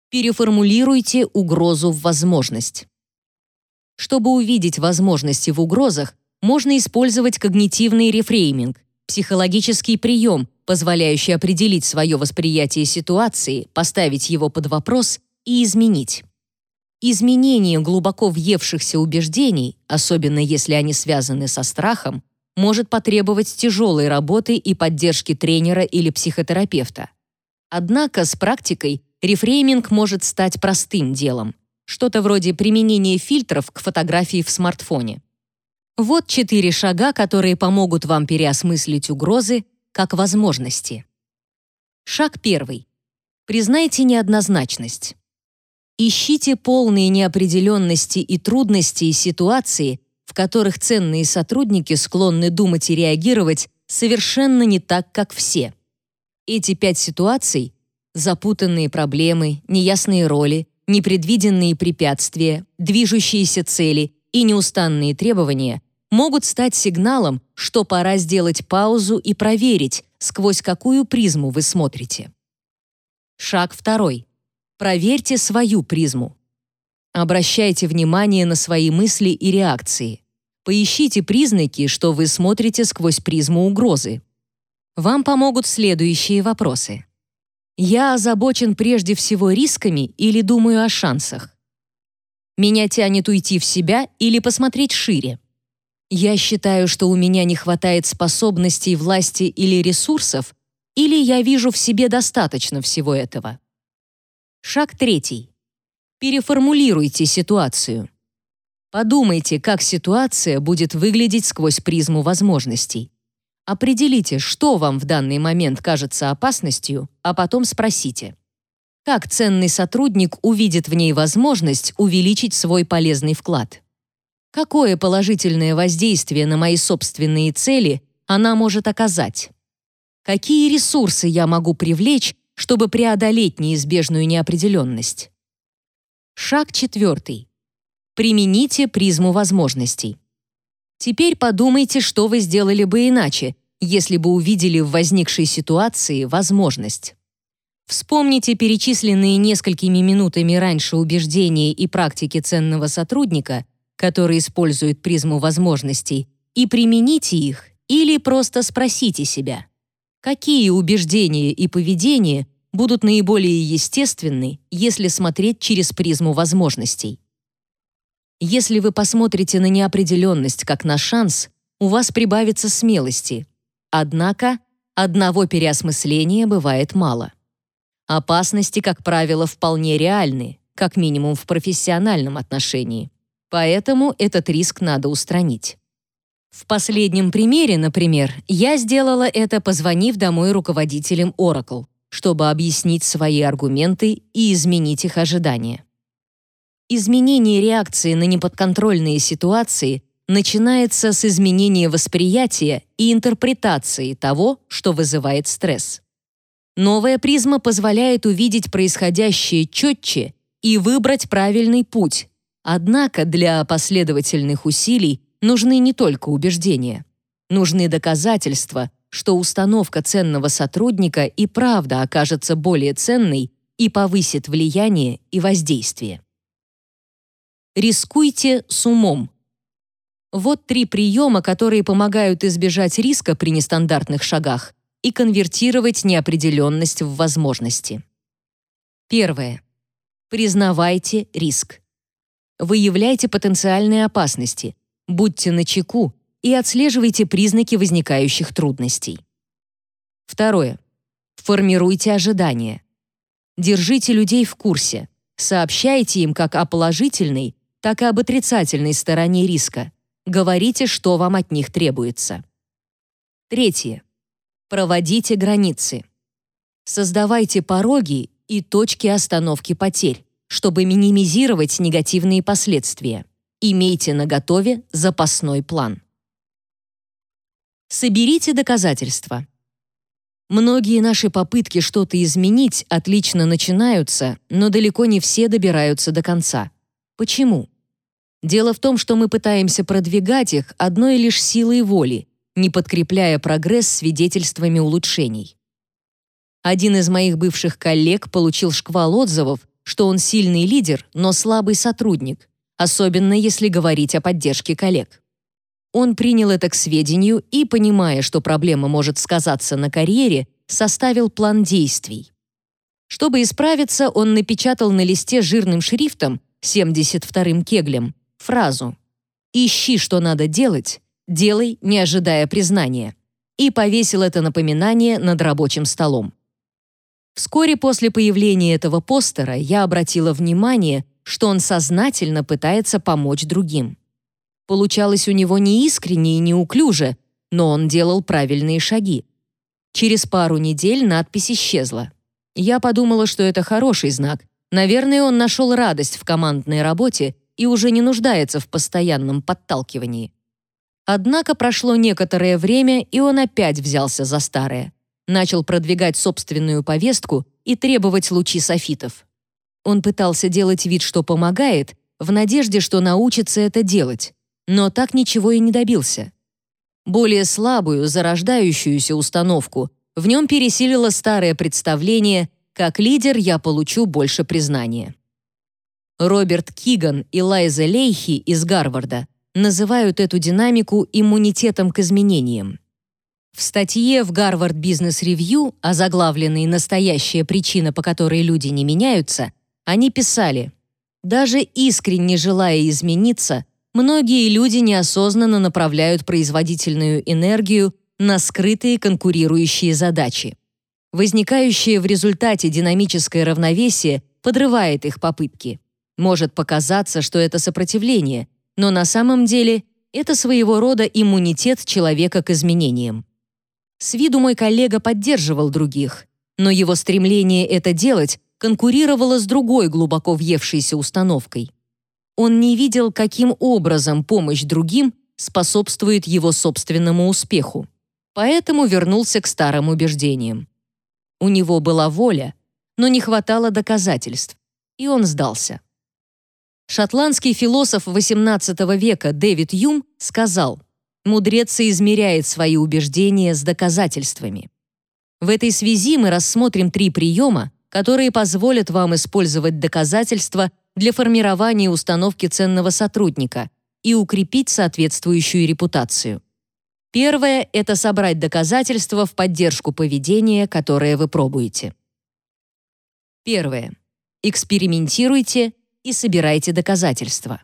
Переформулируйте угрозу в возможность. Чтобы увидеть возможности в угрозах, можно использовать когнитивный рефрейминг, психологический прием, позволяющий определить свое восприятие ситуации, поставить его под вопрос и изменить. Изменение глубоко въевшихся убеждений, особенно если они связаны со страхом, может потребовать тяжелой работы и поддержки тренера или психотерапевта. Однако с практикой рефрейминг может стать простым делом что-то вроде применения фильтров к фотографии в смартфоне. Вот четыре шага, которые помогут вам переосмыслить угрозы как возможности. Шаг первый. Признайте неоднозначность. Ищите полные неопределенности и трудности ситуации, в которых ценные сотрудники склонны думать и реагировать совершенно не так, как все. Эти пять ситуаций — запутанные проблемы, неясные роли, непредвиденные препятствия, движущиеся цели и неустанные требования могут стать сигналом, что пора сделать паузу и проверить, сквозь какую призму вы смотрите. Шаг второй. Проверьте свою призму. Обращайте внимание на свои мысли и реакции. Поищите признаки, что вы смотрите сквозь призму угрозы. Вам помогут следующие вопросы. Я озабочен прежде всего рисками или думаю о шансах? Меня тянет уйти в себя или посмотреть шире? Я считаю, что у меня не хватает способностей, власти или ресурсов, или я вижу в себе достаточно всего этого. Шаг третий. Переформулируйте ситуацию. Подумайте, как ситуация будет выглядеть сквозь призму возможностей. Определите, что вам в данный момент кажется опасностью, а потом спросите. Как ценный сотрудник увидит в ней возможность увеличить свой полезный вклад? Какое положительное воздействие на мои собственные цели она может оказать? Какие ресурсы я могу привлечь, чтобы преодолеть неизбежную неопределенность? Шаг четвертый. Примените призму возможностей. Теперь подумайте, что вы сделали бы иначе, если бы увидели в возникшей ситуации возможность. Вспомните перечисленные несколькими минутами раньше убеждения и практики ценного сотрудника, который использует призму возможностей, и примените их или просто спросите себя, какие убеждения и поведение будут наиболее естественны, если смотреть через призму возможностей. Если вы посмотрите на неопределенность как на шанс, у вас прибавится смелости. Однако одного переосмысления бывает мало. Опасности, как правило, вполне реальны, как минимум в профессиональном отношении. Поэтому этот риск надо устранить. В последнем примере, например, я сделала это, позвонив домой руководителям Oracle, чтобы объяснить свои аргументы и изменить их ожидания. Изменение реакции на неподконтрольные ситуации начинается с изменения восприятия и интерпретации того, что вызывает стресс. Новая призма позволяет увидеть происходящее четче и выбрать правильный путь. Однако для последовательных усилий нужны не только убеждения. Нужны доказательства, что установка ценного сотрудника и правда окажется более ценной и повысит влияние и воздействие. Рискуйте с умом. Вот три приема, которые помогают избежать риска при нестандартных шагах и конвертировать неопределенность в возможности. Первое. Признавайте риск. Выявляйте потенциальные опасности, будьте начеку и отслеживайте признаки возникающих трудностей. Второе. Формируйте ожидания. Держите людей в курсе. Сообщайте им как о положительной, так и об отрицательной стороне риска. Говорите, что вам от них требуется. Третье. Проводите границы. Создавайте пороги и точки остановки потерь, чтобы минимизировать негативные последствия. Имейте наготове запасной план. Соберите доказательства. Многие наши попытки что-то изменить отлично начинаются, но далеко не все добираются до конца. Почему? Дело в том, что мы пытаемся продвигать их одной лишь силой воли, не подкрепляя прогресс свидетельствами улучшений. Один из моих бывших коллег получил шквал отзывов, что он сильный лидер, но слабый сотрудник, особенно если говорить о поддержке коллег. Он принял это к сведению и, понимая, что проблема может сказаться на карьере, составил план действий. Чтобы исправиться, он напечатал на листе жирным шрифтом 72-м кеглем фразу «Ищи, что надо делать, делай, не ожидая признания» и повесил это напоминание над рабочим столом. Вскоре после появления этого постера я обратила внимание, что он сознательно пытается помочь другим. Получалось у него не искренне и неуклюже, но он делал правильные шаги. Через пару недель надпись исчезла. Я подумала, что это хороший знак. Наверное, он нашел радость в командной работе и уже не нуждается в постоянном подталкивании. Однако прошло некоторое время, и он опять взялся за старое. Начал продвигать собственную повестку и требовать лучи софитов. Он пытался делать вид, что помогает, в надежде, что научится это делать, но так ничего и не добился. Более слабую, зарождающуюся установку в нем пересилило старое представление «как лидер я получу больше признания». Роберт Киган и Лайза Лейхи из Гарварда называют эту динамику иммунитетом к изменениям. В статье в Гарвард Бизнес Ревью, озаглавленной «Настоящая причина, по которой люди не меняются», они писали, «Даже искренне желая измениться, многие люди неосознанно направляют производительную энергию на скрытые конкурирующие задачи. Возникающее в результате динамическое равновесие подрывает их попытки. Может показаться, что это сопротивление, но на самом деле это своего рода иммунитет человека к изменениям. С виду мой коллега поддерживал других, но его стремление это делать конкурировало с другой глубоко въевшейся установкой. Он не видел, каким образом помощь другим способствует его собственному успеху. Поэтому вернулся к старым убеждениям. У него была воля, но не хватало доказательств, и он сдался. Шотландский философ XVIII века Дэвид Юм сказал, «Мудрец измеряет свои убеждения с доказательствами». В этой связи мы рассмотрим три приема, которые позволят вам использовать доказательства для формирования установки ценного сотрудника и укрепить соответствующую репутацию. Первое — это собрать доказательства в поддержку поведения, которое вы пробуете. Первое. Экспериментируйте и собирайте доказательства.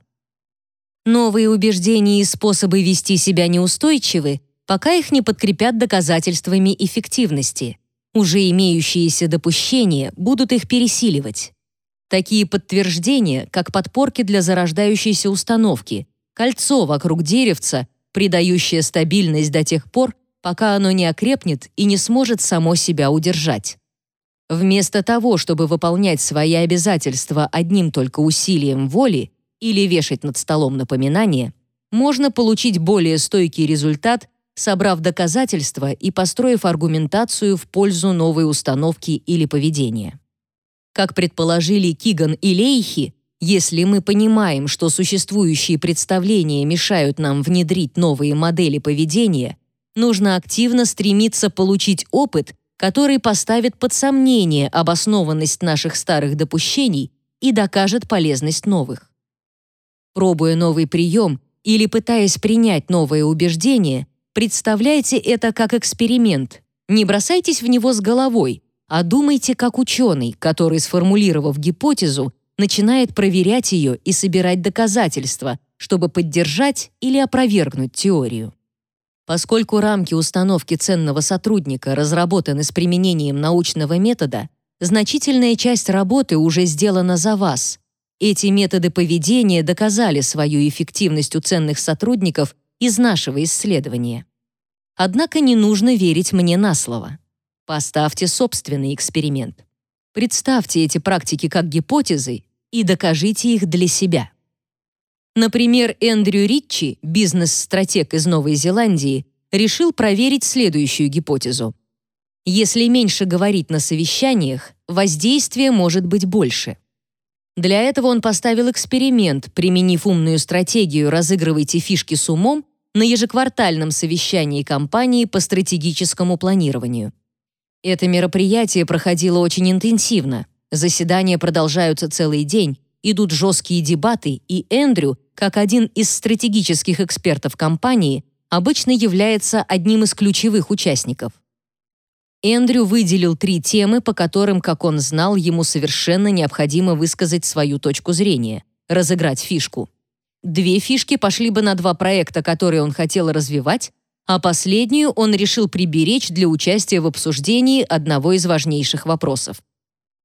Новые убеждения и способы вести себя неустойчивы, пока их не подкрепят доказательствами эффективности. Уже имеющиеся допущения будут их пересиливать. Такие подтверждения, как подпорки для зарождающейся установки, кольцо вокруг деревца, придающее стабильность до тех пор, пока оно не окрепнет и не сможет само себя удержать. Вместо того, чтобы выполнять свои обязательства одним только усилием воли или вешать над столом напоминания, можно получить более стойкий результат, собрав доказательства и построив аргументацию в пользу новой установки или поведения. Как предположили Киган и Лейхи, если мы понимаем, что существующие представления мешают нам внедрить новые модели поведения, нужно активно стремиться получить опыт, который поставит под сомнение обоснованность наших старых допущений и докажет полезность новых. Пробуя новый прием или пытаясь принять новое убеждение, представляйте это как эксперимент. Не бросайтесь в него с головой, а думайте как ученый, который, сформулировав гипотезу, начинает проверять ее и собирать доказательства, чтобы поддержать или опровергнуть теорию. Поскольку рамки установки ценного сотрудника разработаны с применением научного метода, значительная часть работы уже сделана за вас. Эти методы поведения доказали свою эффективность у ценных сотрудников из нашего исследования. Однако не нужно верить мне на слово. Поставьте собственный эксперимент. Представьте эти практики как гипотезы и докажите их для себя. Например, Эндрю Ритчи, бизнес-стратег из Новой Зеландии, решил проверить следующую гипотезу. Если меньше говорить на совещаниях, воздействие может быть больше. Для этого он поставил эксперимент, применив умную стратегию «разыгрывайте фишки с умом» на ежеквартальном совещании компании по стратегическому планированию. Это мероприятие проходило очень интенсивно. Заседания продолжаются целый день, идут жесткие дебаты, и Эндрю, как один из стратегических экспертов компании, обычно является одним из ключевых участников. Эндрю выделил три темы, по которым, как он знал, ему совершенно необходимо высказать свою точку зрения, разыграть фишку. Две фишки пошли бы на два проекта, которые он хотел развивать, а последнюю он решил приберечь для участия в обсуждении одного из важнейших вопросов.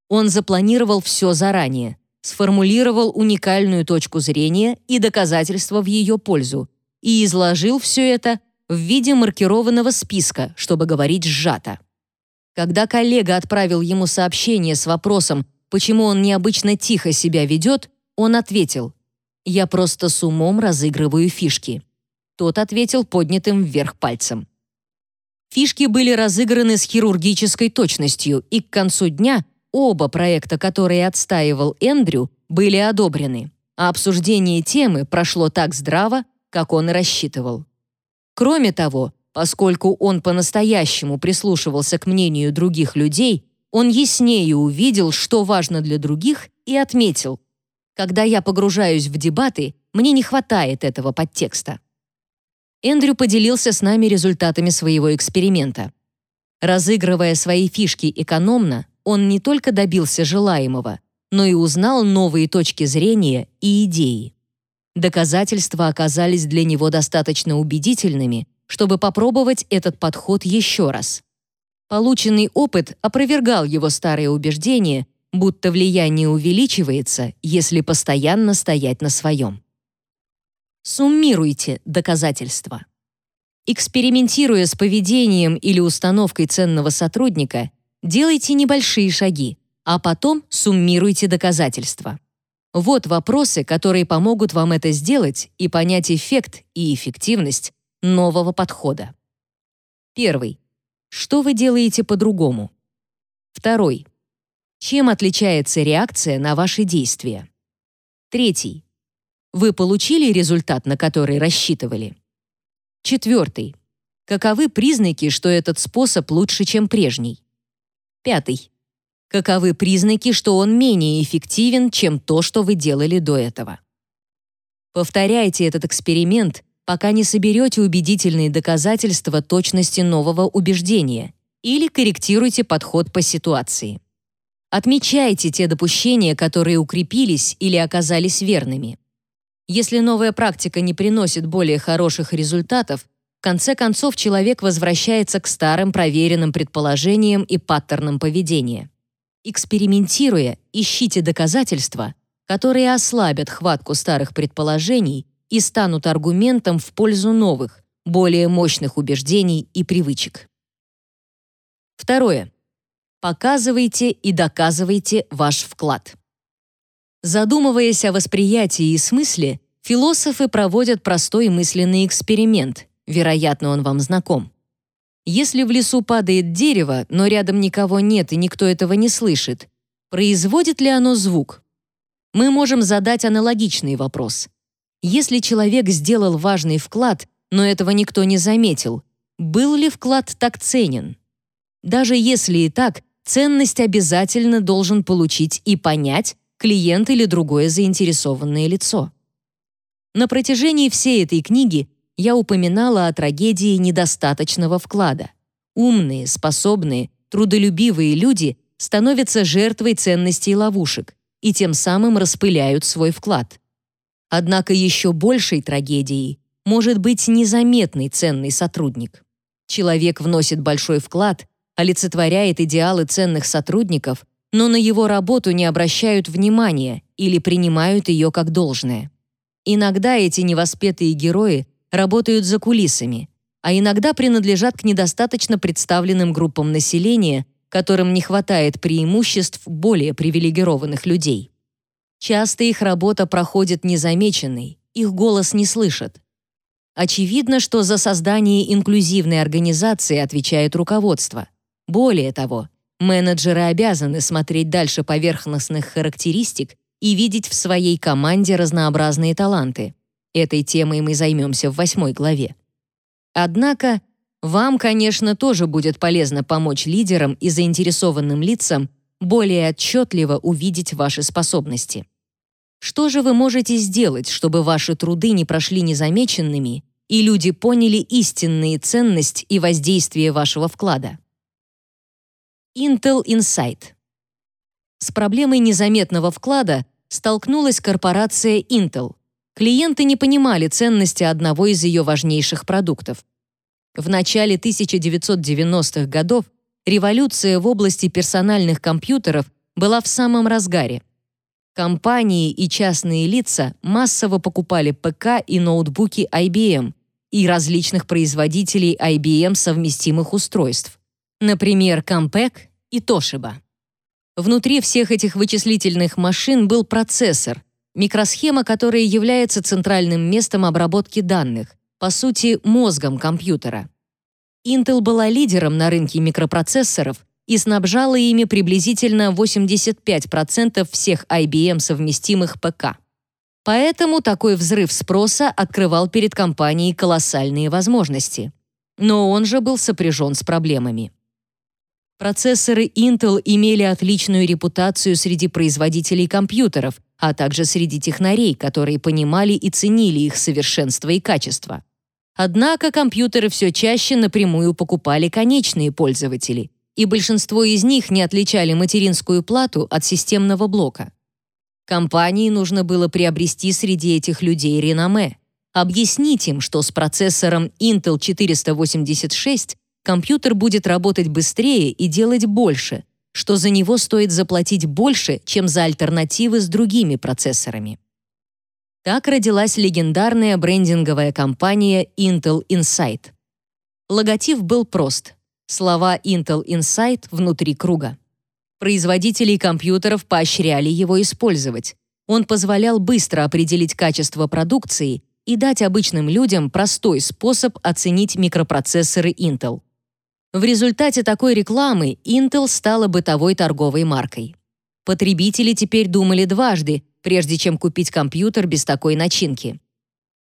Он запланировал все заранее, сформулировал уникальную точку зрения и доказательства в ее пользу и изложил все это в виде маркированного списка, чтобы говорить сжато. Когда коллега отправил ему сообщение с вопросом, почему он необычно тихо себя ведет, он ответил «Я просто с умом разыгрываю фишки». Тот ответил поднятым вверх пальцем. Фишки были разыграны с хирургической точностью, и к концу дня Оба проекта, которые отстаивал Эндрю, были одобрены, а обсуждение темы прошло так здраво, как он и рассчитывал. Кроме того, поскольку он по-настоящему прислушивался к мнению других людей, он яснее увидел, что важно для других, и отметил, «Когда я погружаюсь в дебаты, мне не хватает этого подтекста». Эндрю поделился с нами результатами своего эксперимента. Разыгрывая свои фишки экономно, он не только добился желаемого, но и узнал новые точки зрения и идеи. Доказательства оказались для него достаточно убедительными, чтобы попробовать этот подход еще раз. Полученный опыт опровергал его старые убеждения, будто влияние увеличивается, если постоянно стоять на своем. Суммируйте доказательства. Экспериментируя с поведением или установкой ценного сотрудника, Делайте небольшие шаги, а потом суммируйте доказательства. Вот вопросы, которые помогут вам это сделать и понять эффект и эффективность нового подхода. Первый. Что вы делаете по-другому? Второй. Чем отличается реакция на ваши действия? Третий. Вы получили результат, на который рассчитывали? Четвертый. Каковы признаки, что этот способ лучше, чем прежний? Пятый. Каковы признаки, что он менее эффективен, чем то, что вы делали до этого? Повторяйте этот эксперимент, пока не соберете убедительные доказательства точности нового убеждения или корректируйте подход по ситуации. Отмечайте те допущения, которые укрепились или оказались верными. Если новая практика не приносит более хороших результатов, в конце концов, человек возвращается к старым проверенным предположениям и паттернам поведения. Экспериментируя, ищите доказательства, которые ослабят хватку старых предположений и станут аргументом в пользу новых, более мощных убеждений и привычек. Второе. Показывайте и доказывайте ваш вклад. Задумываясь о восприятии и смысле, философы проводят простой мысленный эксперимент, вероятно, он вам знаком. Если в лесу падает дерево, но рядом никого нет и никто этого не слышит, производит ли оно звук? Мы можем задать аналогичный вопрос. Если человек сделал важный вклад, но этого никто не заметил, был ли вклад так ценен? Даже если и так, ценность обязательно должен получить и понять клиент или другое заинтересованное лицо. На протяжении всей этой книги я упоминала о трагедии недостаточного вклада. Умные, способные, трудолюбивые люди становятся жертвой ценностей ловушек и тем самым распыляют свой вклад. Однако еще большей трагедией может быть незаметный ценный сотрудник. Человек вносит большой вклад, олицетворяет идеалы ценных сотрудников, но на его работу не обращают внимания или принимают ее как должное. Иногда эти невоспетые герои работают за кулисами, а иногда принадлежат к недостаточно представленным группам населения, которым не хватает преимуществ более привилегированных людей. Часто их работа проходит незамеченной, их голос не слышат. Очевидно, что за создание инклюзивной организации отвечает руководство. Более того, менеджеры обязаны смотреть дальше поверхностных характеристик и видеть в своей команде разнообразные таланты. Этой темой мы займемся в восьмой главе. Однако, вам, конечно, тоже будет полезно помочь лидерам и заинтересованным лицам более отчетливо увидеть ваши способности. Что же вы можете сделать, чтобы ваши труды не прошли незамеченными и люди поняли истинные ценность и воздействие вашего вклада? Intel Insight. С проблемой незаметного вклада столкнулась корпорация Intel, клиенты не понимали ценности одного из ее важнейших продуктов. В начале 1990-х годов революция в области персональных компьютеров была в самом разгаре. Компании и частные лица массово покупали ПК и ноутбуки IBM и различных производителей IBM совместимых устройств, например, Compaq и Toshiba. Внутри всех этих вычислительных машин был процессор, Микросхема, которая является центральным местом обработки данных, по сути, мозгом компьютера. Intel была лидером на рынке микропроцессоров и снабжала ими приблизительно 85% всех IBM совместимых ПК. Поэтому такой взрыв спроса открывал перед компанией колоссальные возможности. Но он же был сопряжен с проблемами. Процессоры Intel имели отличную репутацию среди производителей компьютеров, а также среди технарей, которые понимали и ценили их совершенство и качество. Однако компьютеры все чаще напрямую покупали конечные пользователи, и большинство из них не отличали материнскую плату от системного блока. Компании нужно было приобрести среди этих людей реноме, объяснить им, что с процессором Intel 486 компьютер будет работать быстрее и делать больше, что за него стоит заплатить больше, чем за альтернативы с другими процессорами. Так родилась легендарная брендинговая компания Intel Insight. Логотип был прост. Слова Intel Insight внутри круга. Производители компьютеров поощряли его использовать. Он позволял быстро определить качество продукции и дать обычным людям простой способ оценить микропроцессоры Intel. В результате такой рекламы Intel стала бытовой торговой маркой. Потребители теперь думали дважды, прежде чем купить компьютер без такой начинки.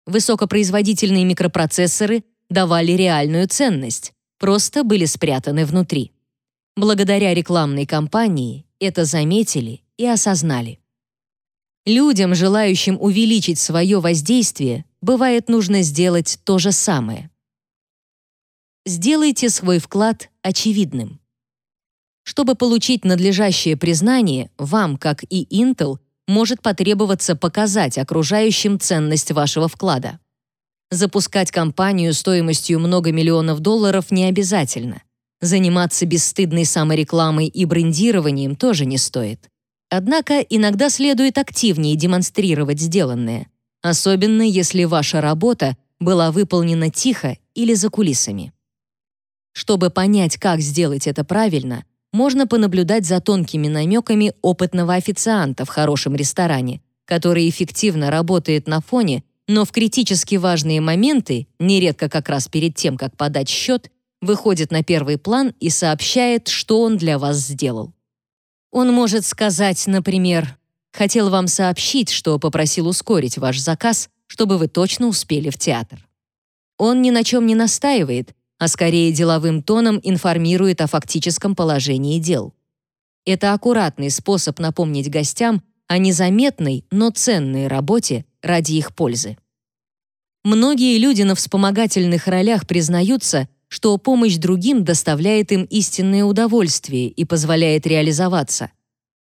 Высокопроизводительные микропроцессоры давали реальную ценность, просто были спрятаны внутри. Благодаря рекламной кампании это заметили и осознали. Людям, желающим увеличить свое воздействие, бывает нужно сделать то же самое. Сделайте свой вклад очевидным. Чтобы получить надлежащее признание, вам, как и Intel, может потребоваться показать окружающим ценность вашего вклада. Запускать компанию стоимостью много миллионов долларов не обязательно. Заниматься бесстыдной саморекламой и брендированием тоже не стоит. Однако иногда следует активнее демонстрировать сделанное, особенно если ваша работа была выполнена тихо или за кулисами. Чтобы понять, как сделать это правильно, можно понаблюдать за тонкими намеками опытного официанта в хорошем ресторане, который эффективно работает на фоне, но в критически важные моменты, нередко как раз перед тем, как подать счет, выходит на первый план и сообщает, что он для вас сделал. Он может сказать, например, «Хотел вам сообщить, что попросил ускорить ваш заказ, чтобы вы точно успели в театр». Он ни на чем не настаивает, а скорее деловым тоном информирует о фактическом положении дел. Это аккуратный способ напомнить гостям о незаметной, но ценной работе ради их пользы. Многие люди на вспомогательных ролях признаются, что помощь другим доставляет им истинное удовольствие и позволяет реализоваться.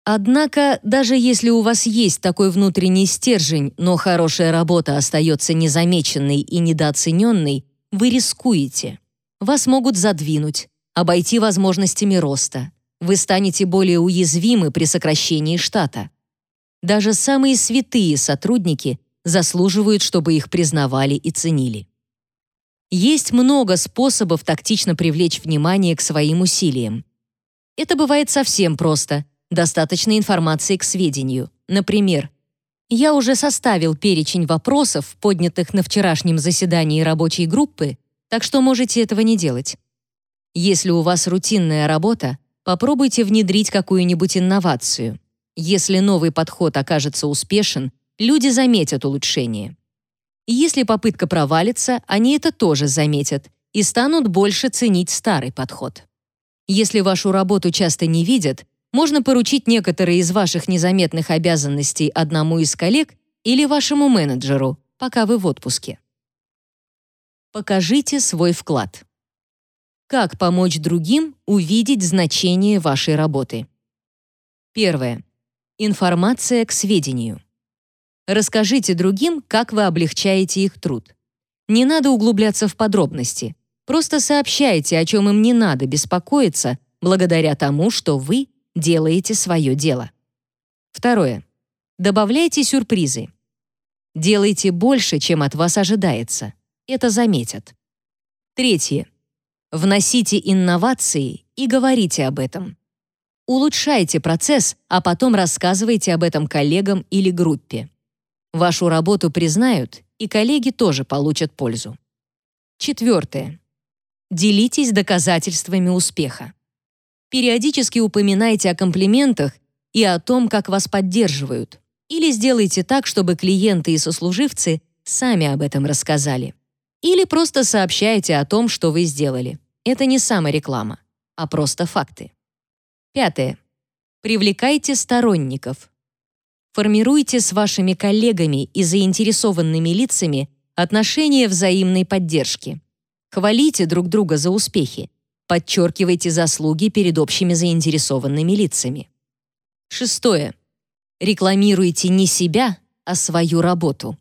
Однако, даже если у вас есть такой внутренний стержень, но хорошая работа остается незамеченной и недооцененной, вы рискуете. Вас могут задвинуть, обойти возможностями роста. Вы станете более уязвимы при сокращении штата. Даже самые святые сотрудники заслуживают, чтобы их признавали и ценили. Есть много способов тактично привлечь внимание к своим усилиям. Это бывает совсем просто. Достаточно информации к сведению. Например, я уже составил перечень вопросов, поднятых на вчерашнем заседании рабочей группы, так что можете этого не делать. Если у вас рутинная работа, попробуйте внедрить какую-нибудь инновацию. Если новый подход окажется успешен, люди заметят улучшение. Если попытка провалится, они это тоже заметят и станут больше ценить старый подход. Если вашу работу часто не видят, можно поручить некоторые из ваших незаметных обязанностей одному из коллег или вашему менеджеру, пока вы в отпуске. Покажите свой вклад. Как помочь другим увидеть значение вашей работы? Первое. Информация к сведению. Расскажите другим, как вы облегчаете их труд. Не надо углубляться в подробности. Просто сообщайте, о чем им не надо беспокоиться, благодаря тому, что вы делаете свое дело. Второе. Добавляйте сюрпризы. Делайте больше, чем от вас ожидается. Это заметят. Третье. Вносите инновации и говорите об этом. Улучшайте процесс, а потом рассказывайте об этом коллегам или группе. Вашу работу признают, и коллеги тоже получат пользу. Четвертое. Делитесь доказательствами успеха. Периодически упоминайте о комплиментах и о том, как вас поддерживают. Или сделайте так, чтобы клиенты и сослуживцы сами об этом рассказали. Или просто сообщайте о том, что вы сделали. Это не самореклама, а просто факты. Пятое. Привлекайте сторонников. Формируйте с вашими коллегами и заинтересованными лицами отношения взаимной поддержки. Хвалите друг друга за успехи. Подчеркивайте заслуги перед общими заинтересованными лицами. Шестое. Рекламируйте не себя, а свою работу.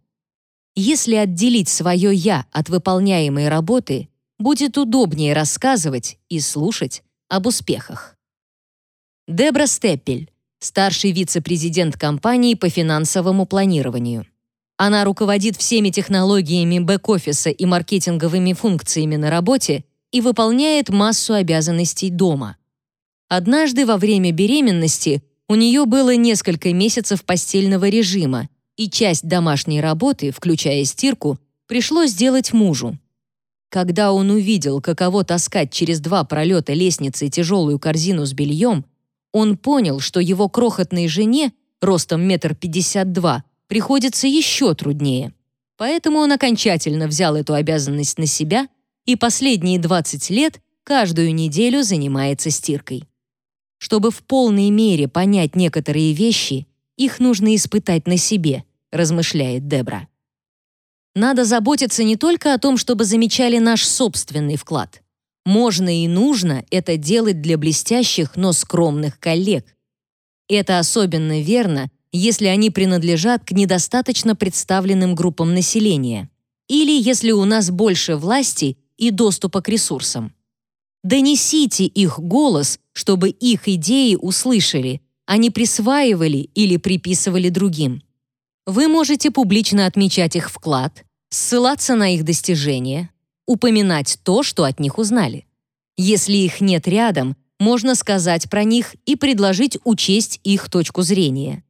Если отделить свое «я» от выполняемой работы, будет удобнее рассказывать и слушать об успехах. Дебра Степпель, старший вице-президент компании по финансовому планированию. Она руководит всеми технологиями бэк-офиса и маркетинговыми функциями на работе и выполняет массу обязанностей дома. Однажды во время беременности у нее было несколько месяцев постельного режима, и часть домашней работы, включая стирку, пришлось сделать мужу. Когда он увидел, каково таскать через два пролета лестницы тяжелую корзину с бельем, он понял, что его крохотной жене, ростом метр пятьдесят два, приходится еще труднее. Поэтому он окончательно взял эту обязанность на себя и последние 20 лет каждую неделю занимается стиркой. Чтобы в полной мере понять некоторые вещи, их нужно испытать на себе, размышляет Дебра. Надо заботиться не только о том, чтобы замечали наш собственный вклад. Можно и нужно это делать для блестящих, но скромных коллег. Это особенно верно, если они принадлежат к недостаточно представленным группам населения или если у нас больше власти и доступа к ресурсам. Донесите их голос, чтобы их идеи услышали, а не присваивали или приписывали другим. Вы можете публично отмечать их вклад, ссылаться на их достижения, упоминать то, что от них узнали. Если их нет рядом, можно сказать про них и предложить учесть их точку зрения.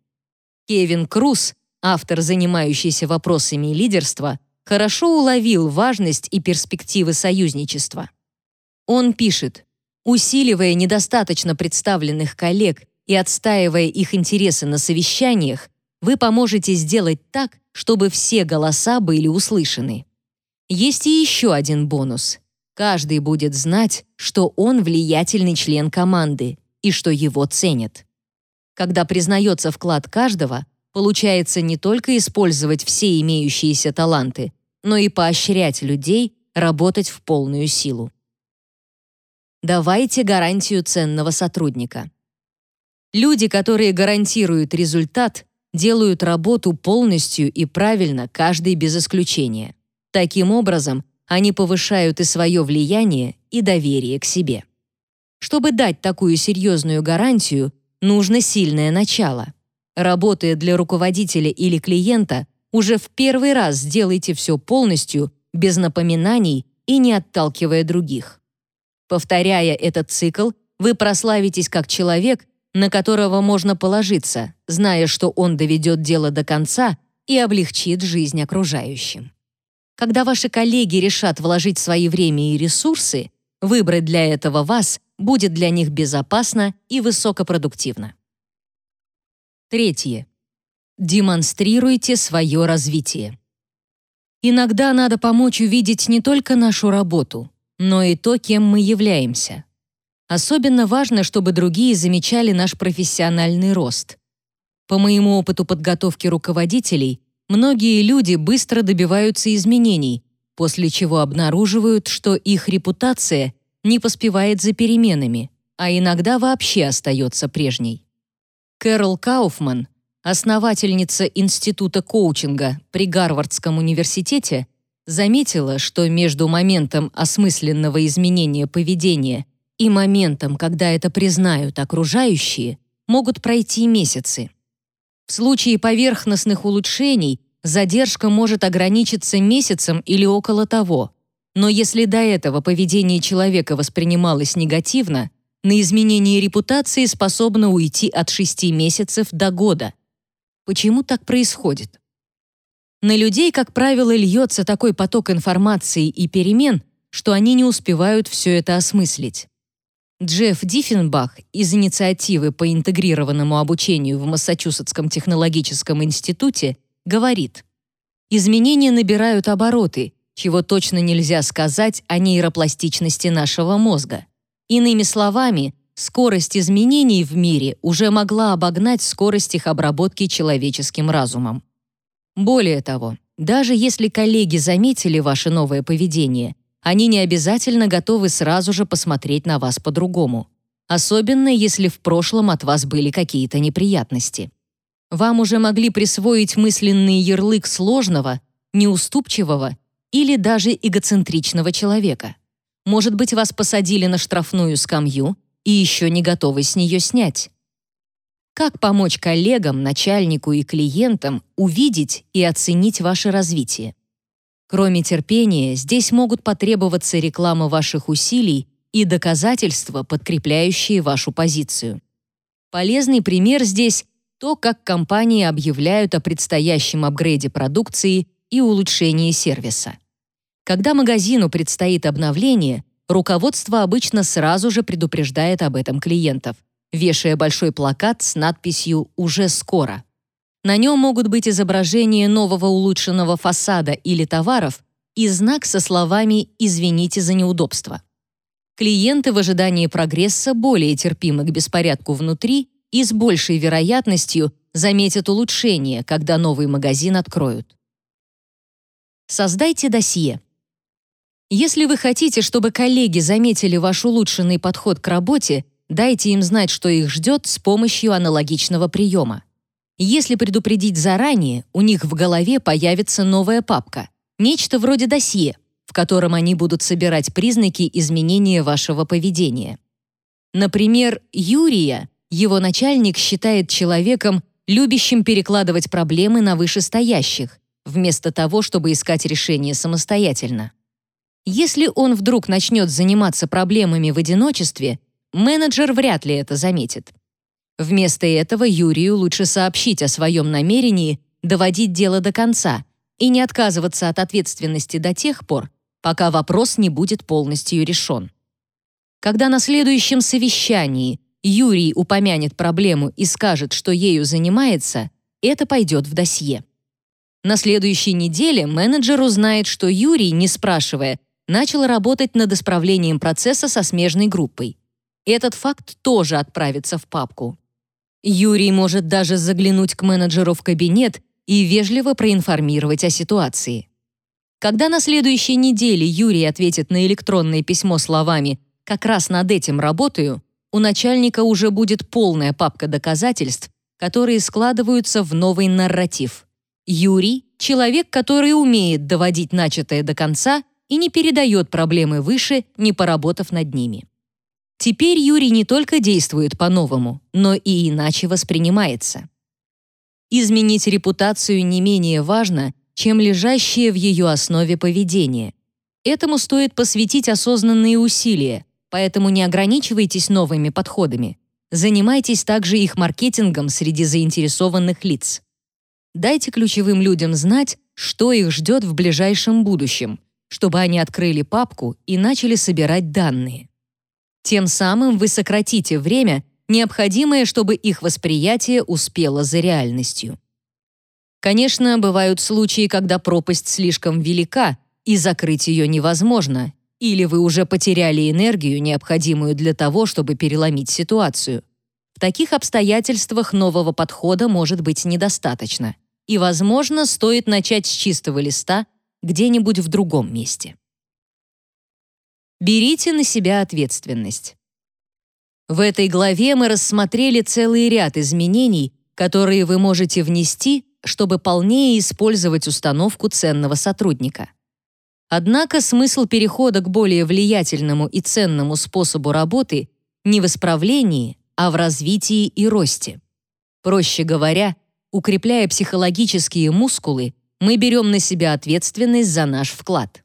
Кевин Круз, автор, занимающийся вопросами лидерства, хорошо уловил важность и перспективы союзничества. Он пишет, усиливая недостаточно представленных коллег и отстаивая их интересы на совещаниях, вы поможете сделать так, чтобы все голоса были услышаны. Есть и еще один бонус. Каждый будет знать, что он влиятельный член команды и что его ценят. Когда признается вклад каждого, получается не только использовать все имеющиеся таланты, но и поощрять людей работать в полную силу. Давайте гарантию ценного сотрудника. Люди, которые гарантируют результат, делают работу полностью и правильно, каждый без исключения. Таким образом, они повышают и свое влияние, и доверие к себе. Чтобы дать такую серьезную гарантию, нужно сильное начало. Работая для руководителя или клиента, уже в первый раз сделайте все полностью, без напоминаний и не отталкивая других. Повторяя этот цикл, вы прославитесь как человек, на которого можно положиться, зная, что он доведет дело до конца и облегчит жизнь окружающим. Когда ваши коллеги решат вложить свои время и ресурсы, выбрать для этого вас будет для них безопасно и высокопродуктивно. Третье. Демонстрируйте свое развитие. Иногда надо помочь увидеть не только нашу работу, но и то, кем мы являемся. Особенно важно, чтобы другие замечали наш профессиональный рост. По моему опыту подготовки руководителей, многие люди быстро добиваются изменений, после чего обнаруживают, что их репутация не поспевает за переменами, а иногда вообще остается прежней. Кэрол Кауфман, основательница Института коучинга при Гарвардском университете, заметила, что между моментом осмысленного изменения поведения и моментом, когда это признают окружающие, могут пройти месяцы. В случае поверхностных улучшений задержка может ограничиться месяцем или около того. Но если до этого поведение человека воспринималось негативно, на изменение репутации способно уйти от 6 месяцев до года. Почему так происходит? На людей, как правило, льется такой поток информации и перемен, что они не успевают все это осмыслить. Джефф Диффенбах из инициативы по интегрированному обучению в Массачусетском технологическом институте говорит, изменения набирают обороты, чего точно нельзя сказать о нейропластичности нашего мозга. Иными словами, скорость изменений в мире уже могла обогнать скорость их обработки человеческим разумом. Более того, даже если коллеги заметили ваше новое поведение, они не обязательно готовы сразу же посмотреть на вас по-другому. Особенно, если в прошлом от вас были какие-то неприятности. Вам уже могли присвоить мысленный ярлык сложного, неуступчивого или даже эгоцентричного человека. Может быть, вас посадили на штрафную скамью и еще не готовы с нее снять. Как помочь коллегам, начальнику и клиентам увидеть и оценить ваше развитие? Кроме терпения, здесь могут потребоваться реклама ваших усилий и доказательства, подкрепляющие вашу позицию. Полезный пример здесь то, как компании объявляют о предстоящем апгрейде продукции и улучшении сервиса. Когда магазину предстоит обновление, руководство обычно сразу же предупреждает об этом клиентов – вешая большой плакат с надписью «Уже скоро». На нем могут быть изображения нового улучшенного фасада или товаров и знак со словами «Извините за неудобство». Клиенты в ожидании прогресса более терпимы к беспорядку внутри и с большей вероятностью заметят улучшение, когда новый магазин откроют. Создайте досье. Если вы хотите, чтобы коллеги заметили ваш улучшенный подход к работе, Дайте им знать, что их ждет с помощью аналогичного приема. Если предупредить заранее, у них в голове появится новая папка, нечто вроде досье, в котором они будут собирать признаки изменения вашего поведения. Например, Юрия, его начальник считает человеком, любящим перекладывать проблемы на вышестоящих, вместо того, чтобы искать решение самостоятельно. Если он вдруг начнет заниматься проблемами в одиночестве, менеджер вряд ли это заметит. Вместо этого Юрию лучше сообщить о своем намерении доводить дело до конца и не отказываться от ответственности до тех пор, пока вопрос не будет полностью решен. Когда на следующем совещании Юрий упомянет проблему и скажет, что ею занимается, это пойдет в досье. На следующей неделе менеджер узнает, что Юрий, не спрашивая, начал работать над исправлением процесса со смежной группой. Этот факт тоже отправится в папку. Юрий может даже заглянуть к менеджеру в кабинет и вежливо проинформировать о ситуации. Когда на следующей неделе Юрий ответит на электронное письмо словами «как раз над этим работаю», у начальника уже будет полная папка доказательств, которые складываются в новый нарратив. Юрий — человек, который умеет доводить начатое до конца и не передает проблемы выше, не поработав над ними. Теперь Юрий не только действует по-новому, но и иначе воспринимается. Изменить репутацию не менее важно, чем лежащее в ее основе поведение. Этому стоит посвятить осознанные усилия, поэтому не ограничивайтесь новыми подходами. Занимайтесь также их маркетингом среди заинтересованных лиц. Дайте ключевым людям знать, что их ждет в ближайшем будущем, чтобы они открыли папку и начали собирать данные. Тем самым вы сократите время, необходимое, чтобы их восприятие успело за реальностью. Конечно, бывают случаи, когда пропасть слишком велика, и закрыть ее невозможно, или вы уже потеряли энергию, необходимую для того, чтобы переломить ситуацию. В таких обстоятельствах нового подхода может быть недостаточно. И, возможно, стоит начать с чистого листа где-нибудь в другом месте. Берите на себя ответственность. В этой главе мы рассмотрели целый ряд изменений, которые вы можете внести, чтобы полнее использовать установку ценного сотрудника. Однако смысл перехода к более влиятельному и ценному способу работы не в исправлении, а в развитии и росте. Проще говоря, укрепляя психологические мускулы, мы берем на себя ответственность за наш вклад.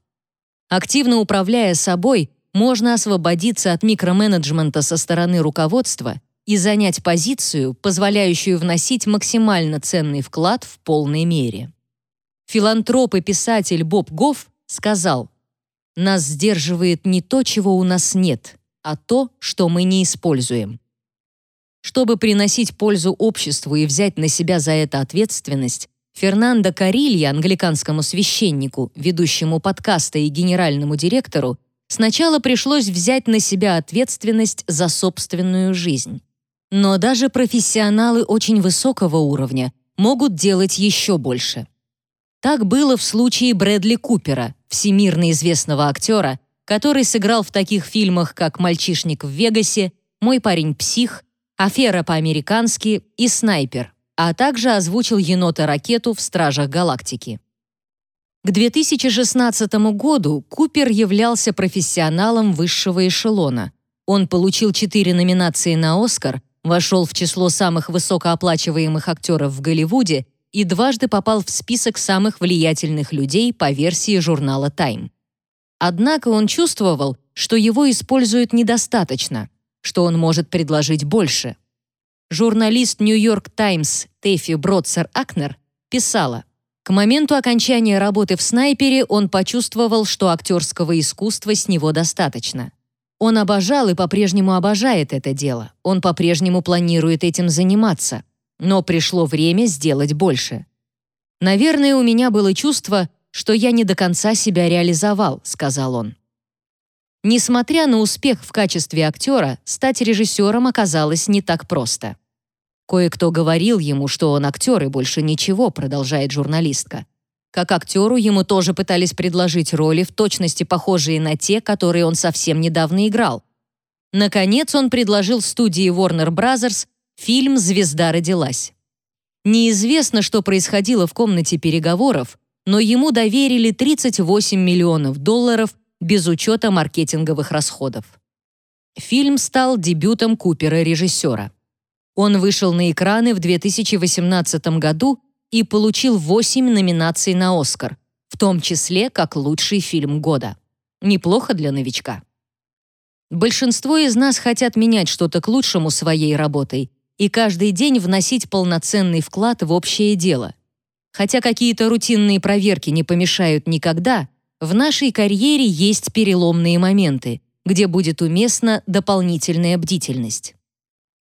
Активно управляя собой, можно освободиться от микроменеджмента со стороны руководства и занять позицию, позволяющую вносить максимально ценный вклад в полной мере. Филантроп и писатель Боб Гофф сказал, «Нас сдерживает не то, чего у нас нет, а то, что мы не используем». Чтобы приносить пользу обществу и взять на себя за это ответственность, Фернандо Карилья, англиканскому священнику, ведущему подкаста и генеральному директору, сначала пришлось взять на себя ответственность за собственную жизнь. Но даже профессионалы очень высокого уровня могут делать еще больше. Так было в случае Брэдли Купера, всемирно известного актера, который сыграл в таких фильмах, как «Мальчишник в Вегасе», «Мой парень-псих», «Афера по-американски» и «Снайпер», а также озвучил енота-ракету в «Стражах Галактики». К 2016 году Купер являлся профессионалом высшего эшелона. Он получил четыре номинации на «Оскар», вошел в число самых высокооплачиваемых актеров в Голливуде и дважды попал в список самых влиятельных людей по версии журнала Time. Однако он чувствовал, что его используют недостаточно, что он может предложить больше. Журналист «Нью-Йорк Таймс» Тэффи Бродсер-Акнер писала, к моменту окончания работы в «Снайпере» он почувствовал, что актерского искусства с него достаточно. Он обожал и по-прежнему обожает это дело. Он по-прежнему планирует этим заниматься но пришло время сделать больше. Наверное, у меня было чувство, что я не до конца себя реализовал, сказал он. Несмотря на успех в качестве актера, стать режиссером оказалось не так просто. Кое-кто говорил ему, что он актер и больше ничего, продолжает журналистка. Как актеру ему тоже пытались предложить роли в точности похожие на те, которые он совсем недавно играл. Наконец он предложил студии Warner Bros. Фильм «Звезда родилась». Неизвестно, что происходило в комнате переговоров, но ему доверили 38 миллионов долларов без учета маркетинговых расходов. Фильм стал дебютом Купера-режиссера. Он вышел на экраны в 2018 году и получил 8 номинаций на «Оскар», в том числе как лучший фильм года. Неплохо для новичка. Большинство из нас хотят менять что-то к лучшему своей работой и каждый день вносить полноценный вклад в общее дело. Хотя какие-то рутинные проверки не помешают никогда, в нашей карьере есть переломные моменты, где будет уместна дополнительная бдительность.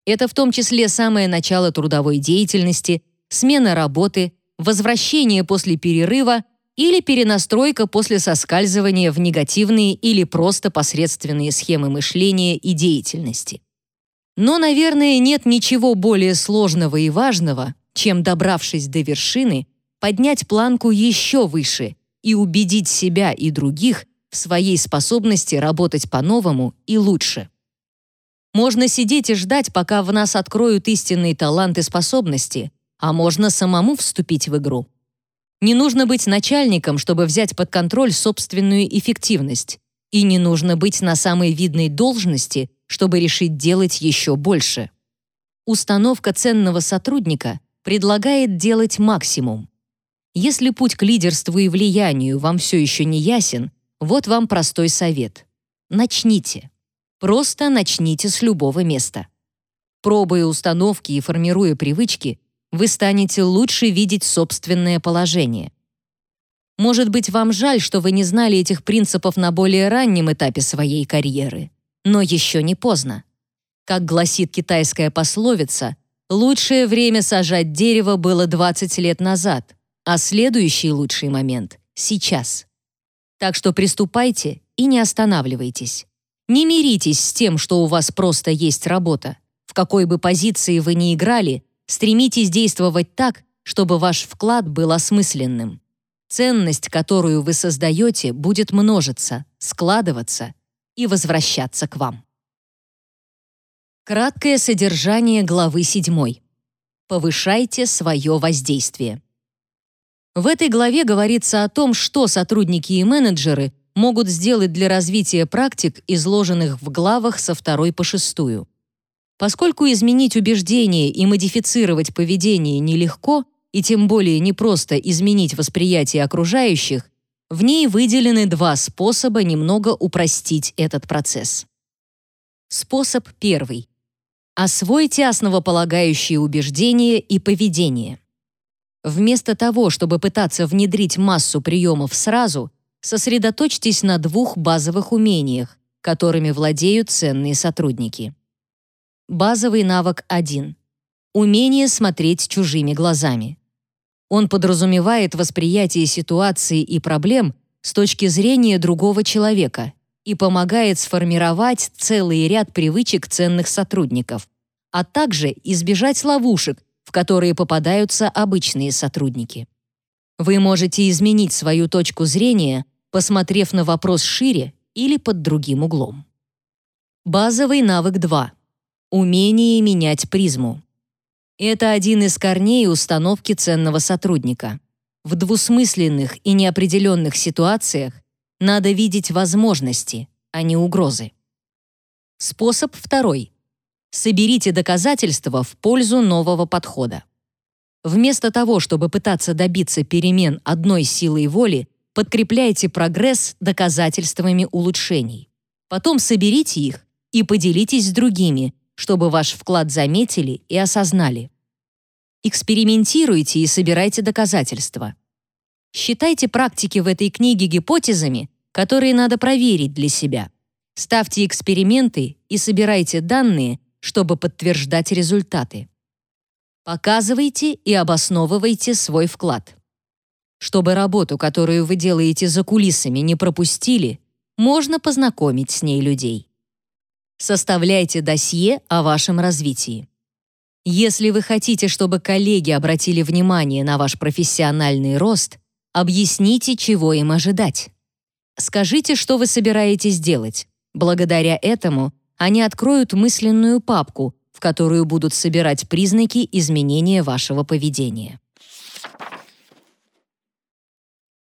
Это в том числе самое начало трудовой деятельности, смена работы, возвращение после перерыва или перенастройка после соскальзывания в негативные или просто посредственные схемы мышления и деятельности. Но, наверное, нет ничего более сложного и важного, чем, добравшись до вершины, поднять планку еще выше и убедить себя и других в своей способности работать по-новому и лучше. Можно сидеть и ждать, пока в нас откроют истинные таланты и способности, а можно самому вступить в игру. Не нужно быть начальником, чтобы взять под контроль собственную эффективность. И не нужно быть на самой видной должности, чтобы решить делать еще больше. Установка ценного сотрудника предлагает делать максимум. Если путь к лидерству и влиянию вам все еще не ясен, вот вам простой совет. Начните. Просто начните с любого места. Пробуя установки и формируя привычки, вы станете лучше видеть собственное положение. Может быть, вам жаль, что вы не знали этих принципов на более раннем этапе своей карьеры. Но еще не поздно. Как гласит китайская пословица, лучшее время сажать дерево было 20 лет назад, а следующий лучший момент — сейчас. Так что приступайте и не останавливайтесь. Не миритесь с тем, что у вас просто есть работа. В какой бы позиции вы ни играли, Стремитесь действовать так, чтобы ваш вклад был осмысленным. Ценность, которую вы создаете, будет множиться, складываться и возвращаться к вам. Краткое содержание главы 7. Повышайте свое воздействие. В этой главе говорится о том, что сотрудники и менеджеры могут сделать для развития практик, изложенных в главах со второй по шестую. Поскольку изменить убеждения и модифицировать поведение нелегко, и тем более непросто изменить восприятие окружающих, в ней выделены два способа немного упростить этот процесс. Способ первый. Освойте основополагающие убеждения и поведение. Вместо того, чтобы пытаться внедрить массу приемов сразу, сосредоточьтесь на двух базовых умениях, которыми владеют ценные сотрудники. Базовый навык 1. Умение смотреть чужими глазами. Он подразумевает восприятие ситуации и проблем с точки зрения другого человека и помогает сформировать целый ряд привычек ценных сотрудников, а также избежать ловушек, в которые попадаются обычные сотрудники. Вы можете изменить свою точку зрения, посмотрев на вопрос шире или под другим углом. Базовый навык 2 Умение менять призму. Это один из корней установки ценного сотрудника. В двусмысленных и неопределенных ситуациях надо видеть возможности, а не угрозы. Способ второй. Соберите доказательства в пользу нового подхода. Вместо того, чтобы пытаться добиться перемен одной силой воли, подкрепляйте прогресс доказательствами улучшений. Потом соберите их и поделитесь с другими, чтобы ваш вклад заметили и осознали. Экспериментируйте и собирайте доказательства. Считайте практики в этой книге гипотезами, которые надо проверить для себя. Ставьте эксперименты и собирайте данные, чтобы подтверждать результаты. Показывайте и обосновывайте свой вклад. Чтобы работу, которую вы делаете за кулисами, не пропустили, можно познакомить с ней людей. Составляйте досье о вашем развитии. Если вы хотите, чтобы коллеги обратили внимание на ваш профессиональный рост, объясните, чего им ожидать. Скажите, что вы собираетесь делать. Благодаря этому они откроют мысленную папку, в которую будут собирать признаки изменения вашего поведения.